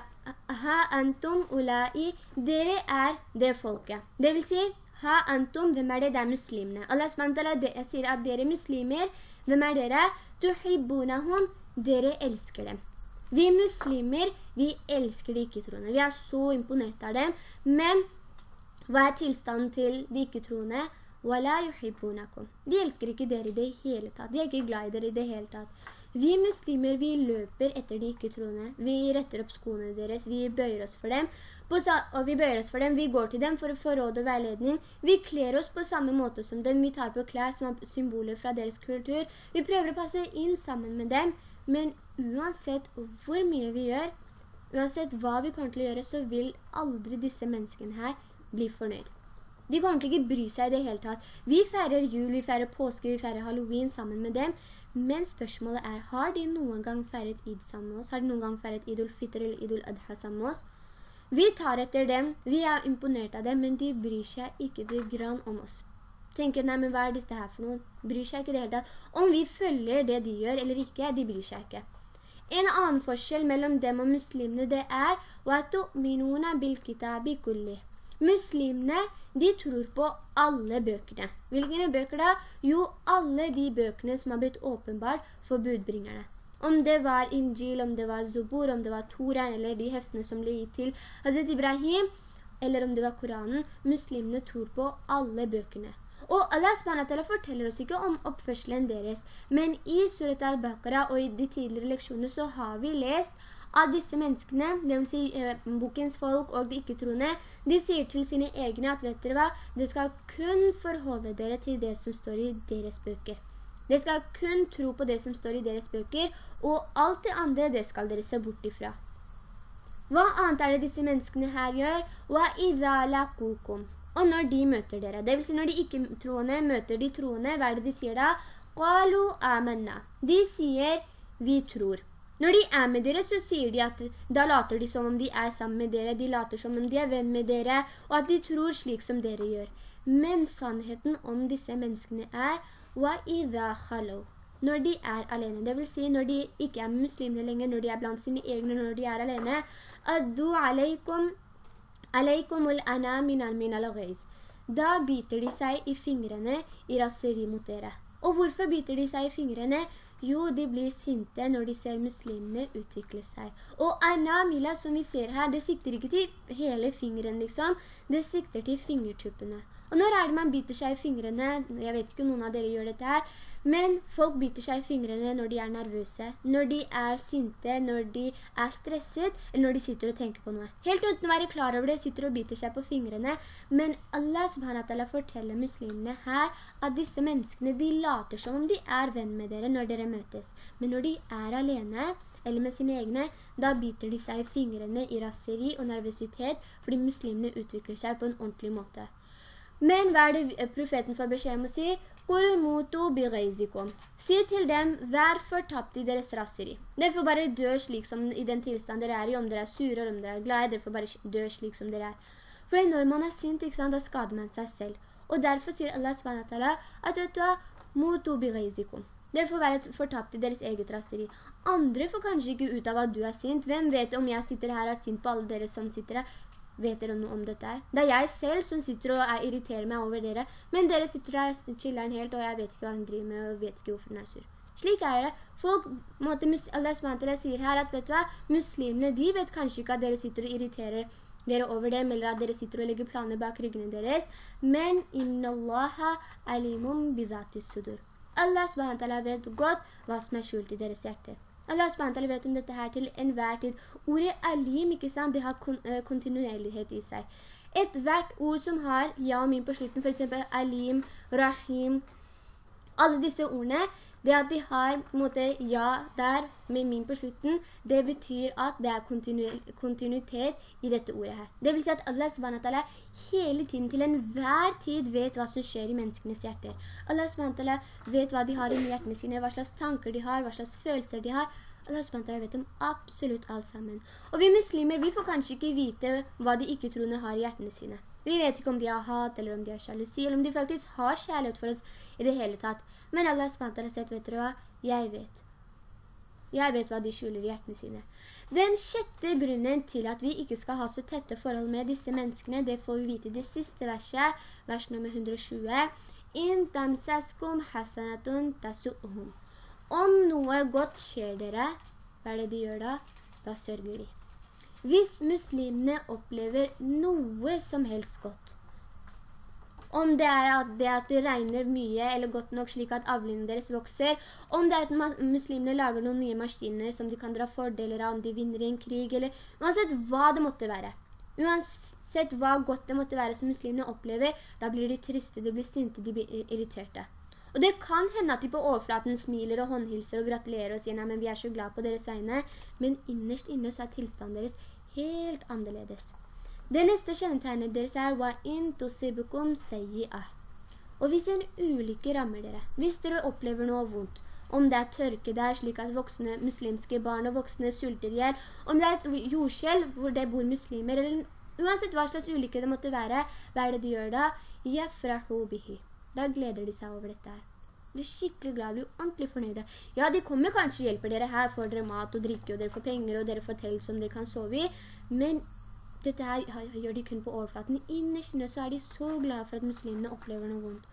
ha antum ulai. Dere er det folket. Det vil si, ha antum, hvem er det? Det er muslimene. Allah SWT sier at dere muslimer, hvem er dere? Tuhibbunahum, dere elsker dem. Vi muslimer, vi elsker de ikke-troende. Vi er så imponert av dem. Men hva er tilstanden til de ikke-troende? De elsker ikke dere i det hele tatt. De er ikke glad i dere i det hele tatt. Vi muslimer, vi løper etter de ikke-troende. Vi retter opp skoene deres, vi bøyer oss for dem. og vi bøyer oss for dem, vi går til dem for å få råd og veiledning. Vi kler oss på samme måte som dem. Vi tar på klær som er symboler fra deres kultur. Vi prøver å passe inn sammen med dem. Men uansett hvor mye vi gjør, uansett hva vi kommer til å gjøre, så vil aldri disse menneskene her bli fornøyd. De kommer til ikke bry seg i det hele tatt. Vi feirer jul, vi feirer påske, vi feirer Halloween sammen med dem. Men spørsmålet er, har de noen gang feiret Eid sammen med oss? Har de noen gang feiret Idul Fitr eller Idul Adha sammen med oss? Vi tar etter dem, vi er imponert av dem, men de bryr seg ikke det grann om oss. Tenker, nei, men hva er dette her for noe? Bryr seg ikke det hele tatt. Om vi følger det de gjør eller ikke, de bryr seg ikke. En annen forskjell mellom dem og muslimene, det er وَتُؤْمِنُونَ بِالْكِتَابِ كُلِّهِ Muslimene, de tror på alle bøkene. Hvilke bøker da? Jo, alle de bøkene som har blitt åpenbart for budbringerne. Om det var Injil, om det var Zubur, om det var Torah, eller de heftene som ble gitt til Hazret Ibrahim, eller om det var Koranen, muslimene tror på alle bøkene. Og Allah SWT forteller oss ikke om oppførselen deres, men i Surat al-Baqarah og i de tidligere leksjonene så har vi lest av disse menneskene, det vil si eh, bokens folk og de ikke-troende, de sier til sine egne at, vet dere hva, det skal kun forholde dere til det som står i deres bøker. Det skal kun tro på det som står i deres bøker, og alt det andre, det skal dere se bort ifra. Hva annet er det disse menneskene her gjør? Og når de møter dere, det vil si når de ikke-troende møter de troende, hva er det de sier da? De sier, vi tror. Når de er med dere, så sier de at da later de som om de er sammen med dere, de later som om de er venn med dere, og at de tror slik som dere gjør. Men sannheten om disse menneskene er وَإِذَا خَلَوْا Når de er alene, det vil si når de ikke er muslimene lenger, når de er blant sine egne, når de er alene, «Addu alaikum, alaikum ul-ana min al-ghayz». Da biter de seg i fingrene i raseri mot dere. Og hvorfor biter de seg i fingrene? Jo, de blir sinte når de ser muslimene utvikle seg. Og anamila, som vi ser her, det sikter ikke til hele fingeren liksom, det sikter til fingertuppene. Og når er det man biter seg i fingrene? Jeg vet ikke om noen av dere gjør dette her, men folk biter seg i fingrene når de er nervøse, når de er sinte, når de er stresset, eller når de sitter og tenker på noe. Helt uten å være klar over det, sitter og biter seg på fingrene. Men Allah subhanahu forteller muslimene her at disse menneskene, de later som om de er venn med dere når dere møtes. Men når de er alene, eller med sine egne, da biter de seg i fingrene i raseri og nervøsitet, fordi muslimene utvikler seg på en ordentlig måte. Men hva er det profeten får beskjed om å si? «Kul motu bireizikum». Si til dem, vær fortapt i deres rasseri. Dere får bare dø slik som i den tilstand dere er i, om dere er sure om dere er glade, dere får bare dø slik som dere er. For når man er sint, sant, da skader man seg selv. Og derfor sier Allah SWT at vet du hva, mutu bighayzikum. Dere får være fortapt i deres eget raseri. Andre får kanskje ikke ut av at du er sint. Hvem vet om jeg sitter her og er sint på alle dere som sitter her? Vet dere noe om dette her? Det er jeg selv som sitter og irriterer meg over dere, men dere sitter her, chiller'n helt, og jeg vet ikke hva hun driver med, og vet ikke hvorfor hun er sur. Slik er det. Folk, måtte, Allah SWT sier her at, vet du hva, muslimene, de vet kanskje ikke at dere sitter og irriterer dere over dem, eller at dere sitter og legger planer bak ryggene deres, men inna allaha alimum bizatis sudur. Allah SWT vet godt hva som er skjult i deres hjerter. Allah SWT vet om dette her til enhver tid. Ordet alim, ikke sant, det har uh, kontinuerlighet i seg. Et hvert ord som har ja og min på slutten, for eksempel alim, rahim, alle disse ordene, det at de har måte, ja der med min på slutten, det betyr at det er kontinuitet i dette ordet her. Det vil si at Allah subhanahu hele tiden til enhver tid vet hva som skjer i menneskenes hjerter. Allah subhanahu vet hva de har i hjertene sine, hva slags tanker de har, hva slags følelser de har. Allah SWT vet om absolutt alt sammen. Og vi muslimer, vi får kanskje ikke vite hva de ikke-troende har i hjertene sine. Vi vet ikke om de har hat, eller om de har sjalusi, eller om de faktisk har kjærlighet for oss i det hele tatt. Men Allah SWT har sett, vet dere hva? Jeg vet. Jeg vet hva de skjuler i hjertene sine. Den sjette grunnen til at vi ikke skal ha så tette forhold med disse menneskene, det får vi vite i det siste verset, vers nummer 120. «In tamsaskum hasanatun tasu'hum». Om noe godt skjer dere, hva er det de gjør da? Da sørger de. Hvis muslimene opplever noe som helst godt, om det er at det, at det regner mye eller godt nok slik at avlene deres vokser, om det er at muslimene lager noen nye maskiner som de kan dra fordeler av om de vinner i en krig, eller uansett hva det måtte være. Uansett hva godt det måtte være som muslimene opplever, da blir de triste, de blir sinte, de blir irriterte. Og det kan hende at de på overflaten smiler og håndhilser og gratulerer og sier, nei, men vi er så glad på deres vegne, men innerst inne så er tilstanden deres helt annerledes. Det neste kjennetegnet deres er «Wa in tusibukum sayyi'ah». Og hvis en ulykke rammer dere, hvis dere opplever noe vondt, om det er tørke der slik at voksne muslimske barn og voksne sulter ihjel, om det er et jordskjell hvor det bor muslimer, eller uansett hva slags ulykke det måtte være, hva er det de gjør da? «Yafrahu bihi». Da gleder de seg over dette her. Blir skikkelig glad, blir ordentlig fornøyde. Ja, de kommer kanskje og hjelper dere her, får dere mat og drikke, og dere får penger, og dere får telt som dere kan sove i, men dette her gjør de kun på overflaten. Innerst inne så er de så glade for at muslimene opplever noe vondt.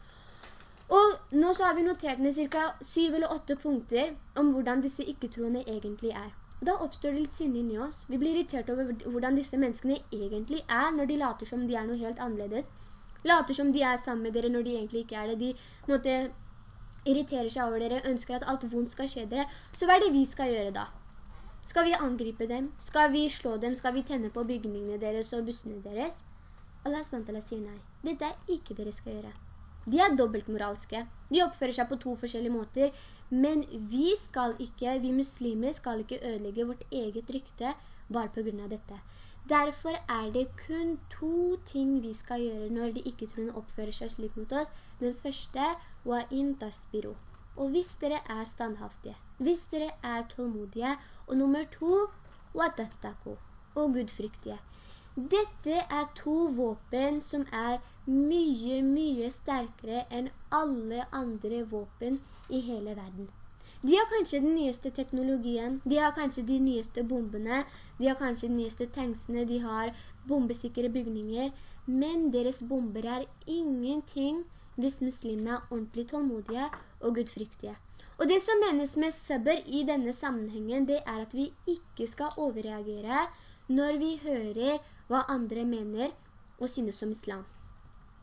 Og nå så har vi notert ned cirka syv eller åtte punkter om hvordan disse ikke-troende egentlig er. Da oppstår det litt sinne inni oss. Vi blir irritert over hvordan disse menneskene egentlig er når de later som de er noe helt annerledes. Later som de er sammen med dere når de egentlig ikke er det. De måtte irritere seg over dere, ønsker at alt vondt skal skje dere. Så hva er det vi skal gjøre da? Skal vi angripe dem? Skal vi slå dem? Skal vi tenne på bygningene deres og bussene deres? Allah SWT sier nei. Dette er ikke dere skal gjøre. De er dobbeltmoralske. De oppfører seg på to forskjellige måter. Men vi skal ikke, vi muslimer skal ikke ødelegge vårt eget rykte bare på grunn av dette. Derfor er det kun to ting vi skal gjøre når de ikke-troende oppfører seg slik mot oss. Den første, wa تَسْبِرُوا og hvis dere er standhaftige, hvis dere er tålmodige, og nummer to, watattaku, og gudfryktige. Dette er to våpen som er mye, mye sterkere enn alle andre våpen i hele verden. De har kanskje den nyeste teknologien, de har kanskje de nyeste bombene, de har kanskje de nyeste tanksene, de har bombesikre bygninger, men deres bomber er ingenting hvis muslimene er ordentlig tålmodige og gudfryktige. Og det som menes med sabber i denne sammenhengen, det er at vi ikke skal overreagere når vi hører hva andre mener og synes om islam.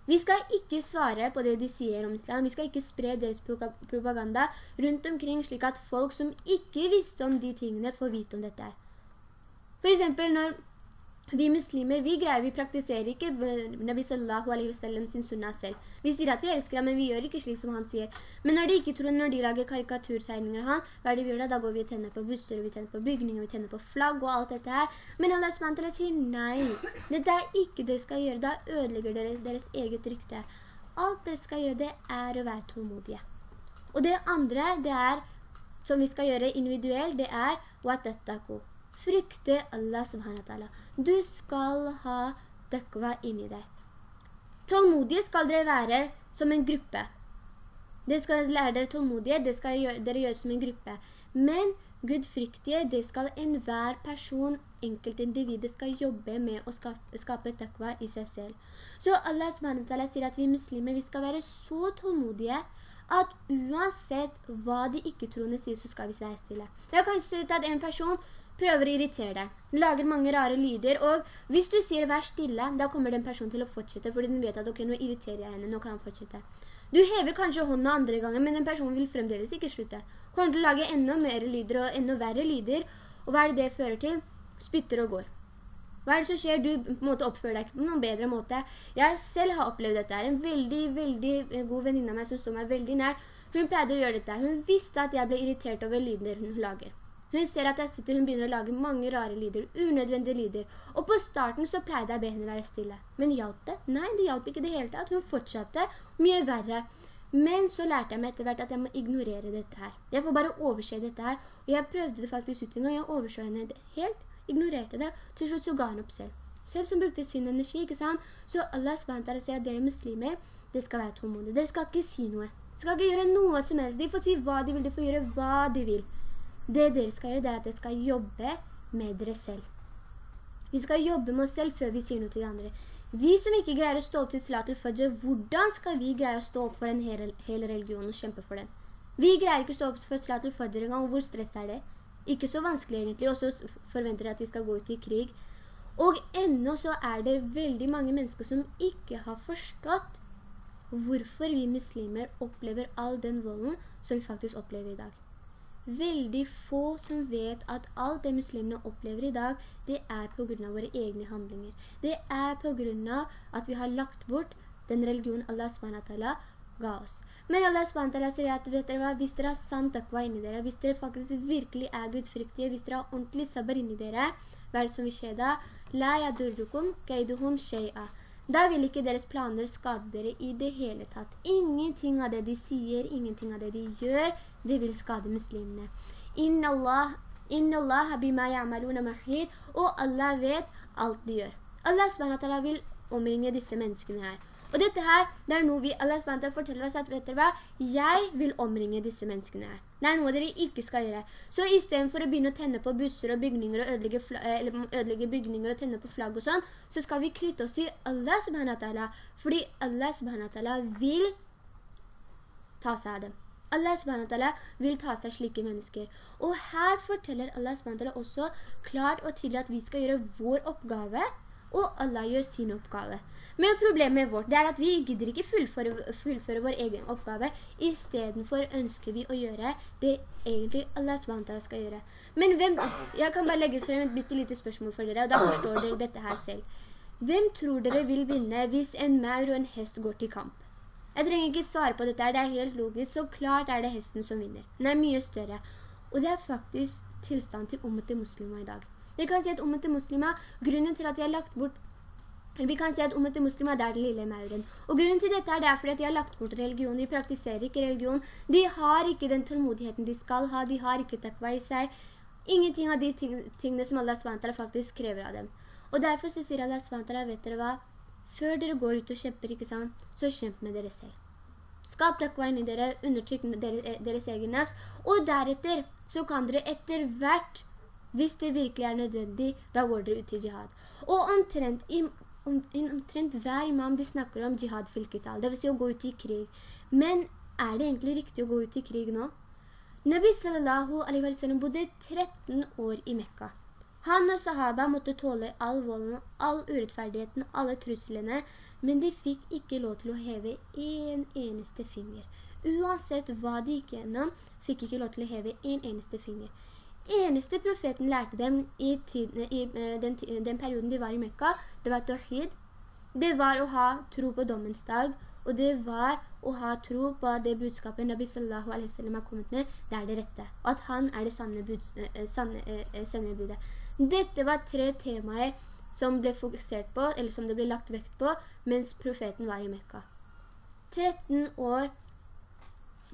Vi skal ikke svare på det de sier om islam, vi skal ikke spre deres propaganda rundt omkring slik at folk som ikke visste om de tingene får vite om dette. For eksempel når vi muslimer, vi greier, vi praktiserer ikke Nabi sallallahu alaihi wasallam sin sunnah selv. Vi sier at vi elsker ham, men vi gjør ikke slik som han sier. Men når de ikke tror, når de lager karikaturtegninger av han, hva er det vi gjør da? Da går vi og tenner på busser, vi tenner på bygninger, vi tenner på flagg og alt dette her. Men Allah SWT sier nei, dette er ikke det skal gjøre, da ødelegger dere deres eget rykte. Alt det skal gjøre, det er å være tålmodige. Og det andre, det er, som vi skal gjøre individuelt, det er «Watattaku» frykte Allah subhanahu wa ta'ala. Du skal ha takva inni deg. Tålmodige skal dere være som en gruppe. Det skal lære dere tålmodige, det skal dere gjøre som en gruppe. Men gudfryktige, det skal enhver person, enkeltindividet skal jobbe med å skape, skape takva i seg selv. Så Allah ta'ala sier at vi muslimer, vi skal være så tålmodige at uansett hva de ikke-troende sier, så skal vi være stille. Det er kanskje si at en person prøver å irritere deg. Den lager mange rare lyder, og hvis du sier vær stille, da kommer den personen til å fortsette, fordi den vet at ok, nå irriterer jeg henne, nå kan han fortsette. Du hever kanskje hånda andre ganger, men den personen vil fremdeles ikke slutte. Kommer til å lage enda mer lyder og enda verre lyder, og hva er det det fører til? Spytter og går. Hva er det som skjer? Du på en måte oppfører deg på noen bedre måte. Jeg selv har opplevd dette. En veldig, veldig god venninne av meg som står meg veldig nær. Hun pleide å gjøre dette. Hun visste at jeg ble irritert over lyder hun lager. Hun ser at jeg sitter, hun begynner å lage mange rare lyder, unødvendige lyder. Og på starten så pleide jeg å be henne være stille. Men hjalp det? Nei, det hjalp ikke det hele tatt. Hun fortsatte mye verre. Men så lærte jeg meg etter hvert at jeg må ignorere dette her. Jeg får bare overse dette her. Og jeg prøvde det faktisk ut i noe. Jeg overså henne helt, ignorerte det. Til slutt så ga hun opp selv. Selv som brukte sin energi, ikke sant? Så Allah SWT sier at dere muslimer, det skal være tålmodige. Dere skal ikke si noe. De skal ikke gjøre noe som helst. De får si hva de vil, de får gjøre hva de vil. Det dere skal gjøre, det er at dere skal jobbe med dere selv. Vi skal jobbe med oss selv før vi sier noe til de andre. Vi som ikke greier å stå opp til Salatul Fajr, hvordan skal vi greie å stå opp for en hel, hel religion og kjempe for den? Vi greier ikke å stå opp for Salatul Fajr en gang, hvor stress er det? Ikke så vanskelig egentlig, og så forventer jeg at vi skal gå ut i krig. Og enda så er det veldig mange mennesker som ikke har forstått hvorfor vi muslimer opplever all den volden som vi faktisk opplever i dag veldig få som vet at alt det muslimene opplever i dag, det er på grunn av våre egne handlinger. Det er på grunn av at vi har lagt bort den religionen Allah SWT ga oss. Men Allah SWT sier at vet dere hva, hvis dere har sant takva inni dere, hvis dere faktisk virkelig er gudfryktige, hvis dere har ordentlig sabber inni dere, hva er det som vil skje da? La yadurrukum keiduhum shay'a. Da vil ikke deres planer skade dere i det hele tatt. Ingenting av det de sier, ingenting av det de gjør, det vil skade muslimene. Inna Allah, inna Allah bima ya'maluna mahid, og Allah vet alt de gjør. Allah SWT vil omringe disse menneskene her. Og dette her, det er noe vi, Allah SWT forteller oss at, vet dere hva? Jeg vil omringe disse menneskene her. Det er noe dere ikke skal gjøre. Så i stedet for å begynne å tenne på busser og bygninger og ødelegge, eller, ødelegge bygninger og tenne på flagg og sånn, så skal vi knytte oss til Allah SWT, fordi Allah SWT vil ta seg av dem. Allah SWT vil ta seg slike mennesker. Og her forteller Allah SWT også klart og tydelig at vi skal gjøre vår oppgave, og Allah gjør sin oppgave. Men problemet vårt er at vi gidder ikke fullføre, fullføre vår egen oppgave. I stedet for ønsker vi å gjøre det egentlig Allah SWT skal gjøre. Men hvem, jeg kan bare legge frem et bitte lite spørsmål for dere, og da forstår dere dette her selv. Hvem tror dere vil vinne hvis en maur og en hest går til kamp? Jeg trenger ikke svare på dette, det er helt logisk. Så klart er det hesten som vinner. Den er mye større. Og det er faktisk tilstand til ummete muslimer i dag. Dere kan si at ummete muslimer, grunnen til at de har lagt bort vi kan si at ummete muslimer det er den lille mauren. Og grunnen til dette er det fordi at de har lagt bort religion. De praktiserer ikke religion. De har ikke den tålmodigheten de skal ha. De har ikke takva i seg. Ingenting av de tingene som Allah SWT faktisk krever av dem. Og derfor så sier Allah SWT, vet dere hva? Før dere går ut og kjemper, ikke sant? Så kjemp med dere selv. Skap takva inni dere, undertrykk deres, deres egen nafs, og deretter så kan dere etter hvert, hvis det virkelig er nødvendig, da går dere ut til jihad. Og omtrent, i, om, omtrent hver imam de snakker om jihad-fylketal, det vil si å gå ut i krig. Men er det egentlig riktig å gå ut i krig nå? Nabi sallallahu alaihi wa sallam bodde 13 år i Mekka. Han og sahaba måtte tåle all volden, all urettferdigheten, alle truslene, men de fikk ikke lov til å heve en eneste finger. Uansett hva de gikk gjennom, fikk ikke lov til å heve en eneste finger. Eneste profeten lærte dem i, tiden, i eh, den, den, perioden de var i Mekka, det var tawhid. Det var å ha tro på dommens dag, og det var å ha tro på det budskapet Nabi sallallahu alaihi wasallam har kommet med, det er det rette. Og at han er det sanne, bud, eh, eh, sendebudet. Dette var tre temaer som ble fokusert på, eller som det ble lagt vekt på, mens profeten var i Mekka. 13 år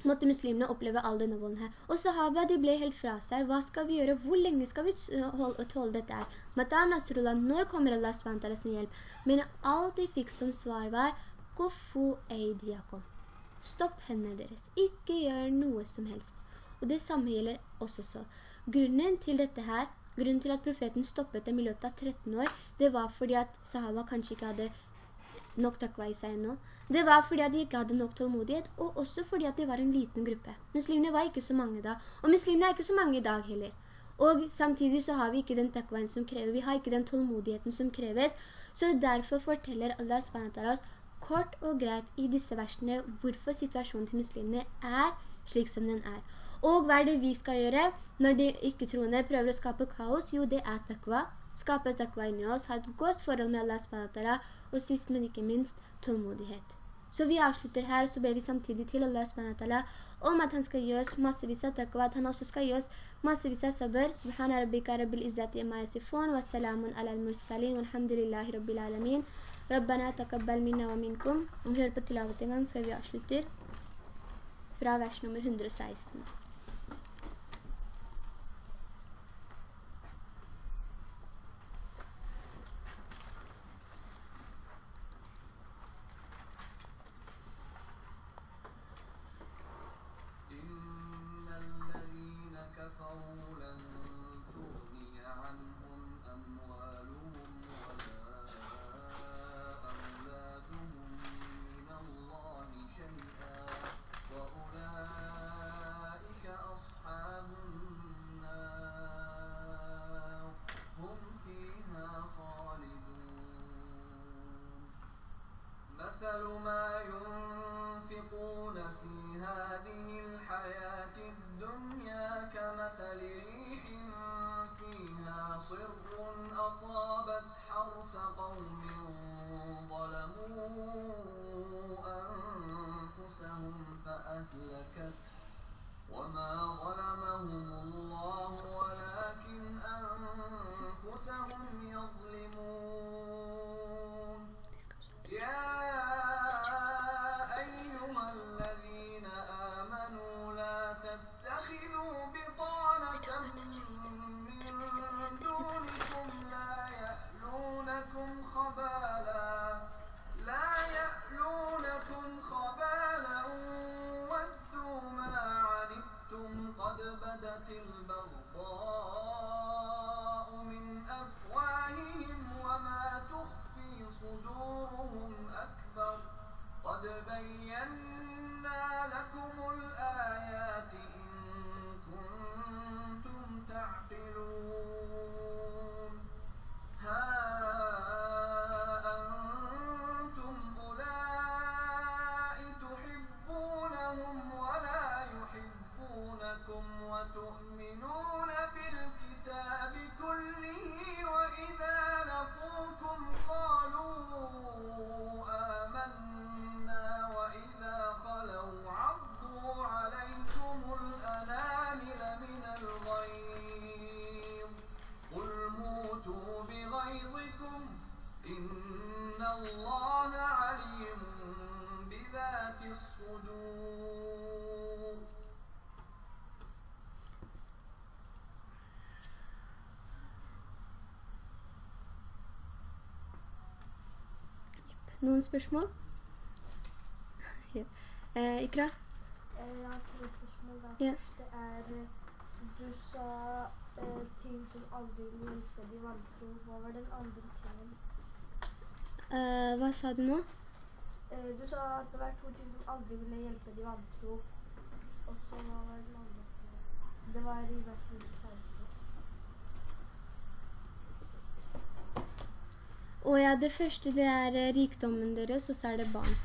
måtte muslimene oppleve all denne volden her. Og sahaba, de ble helt fra seg. Hva skal vi gjøre? Hvor lenge skal vi tåle dette her? Mata Nasrullah, når kommer Allah SWT sin hjelp? Men alt de fikk som svar var, Kufu eidiakom. Stopp hendene deres. Ikke gjør noe som helst. Og det samme gjelder også så. Grunnen til dette her Grunnen til at profeten stoppet dem i løpet av 13 år, det var fordi at sahaba kanskje ikke hadde nok takva i seg ennå. Det var fordi at de ikke hadde nok tålmodighet, og også fordi at de var en liten gruppe. Muslimene var ikke så mange da, og muslimene er ikke så mange i dag heller. Og samtidig så har vi ikke den takvaen som krever, vi har ikke den tålmodigheten som kreves, så derfor forteller Allah SWT oss kort og greit i disse versene hvorfor situasjonen til muslimene er slik som den er. Og hva er det vi skal gjøre når de ikke-troende prøver å skape kaos? Jo, det er takva. Skape takva inni oss, ha et godt forhold med Allah SWT, og sist, men ikke minst, tålmodighet. Så vi avslutter her, så ber vi samtidig til Allah SWT om at han skal gi oss massevis av takva, at han også skal gi oss massevis av sabr. Subhana rabbika rabbil izzati amma yasifun, wa ala al-mursalin, walhamdulillahi rabbil alamin. Rabbana takabbal minna wa minkum. Vi hører på tilavet en gang før vi avslutter fra vers nummer 116. زَيَّنَتِ الْبَغْضَاءُ مِنْ أَفْوَاهِهِمْ وَمَا قَدْ بَيَّنَّا Noen spørsmål? ja. Eh, Ikra? Eh, jeg har tre spørsmål. Det ja. første er, du sa eh, ting som aldri vil hjelpe de vantro. Hva var den andre tingen? Eh, hva sa du nå? Eh, du sa at det var to ting som aldri ville hjelpe de vantro. Og så hva var den andre tingen? Det var i hvert fall 16. Og ja, det første det er eh, rikdommen deres, og så er det barn.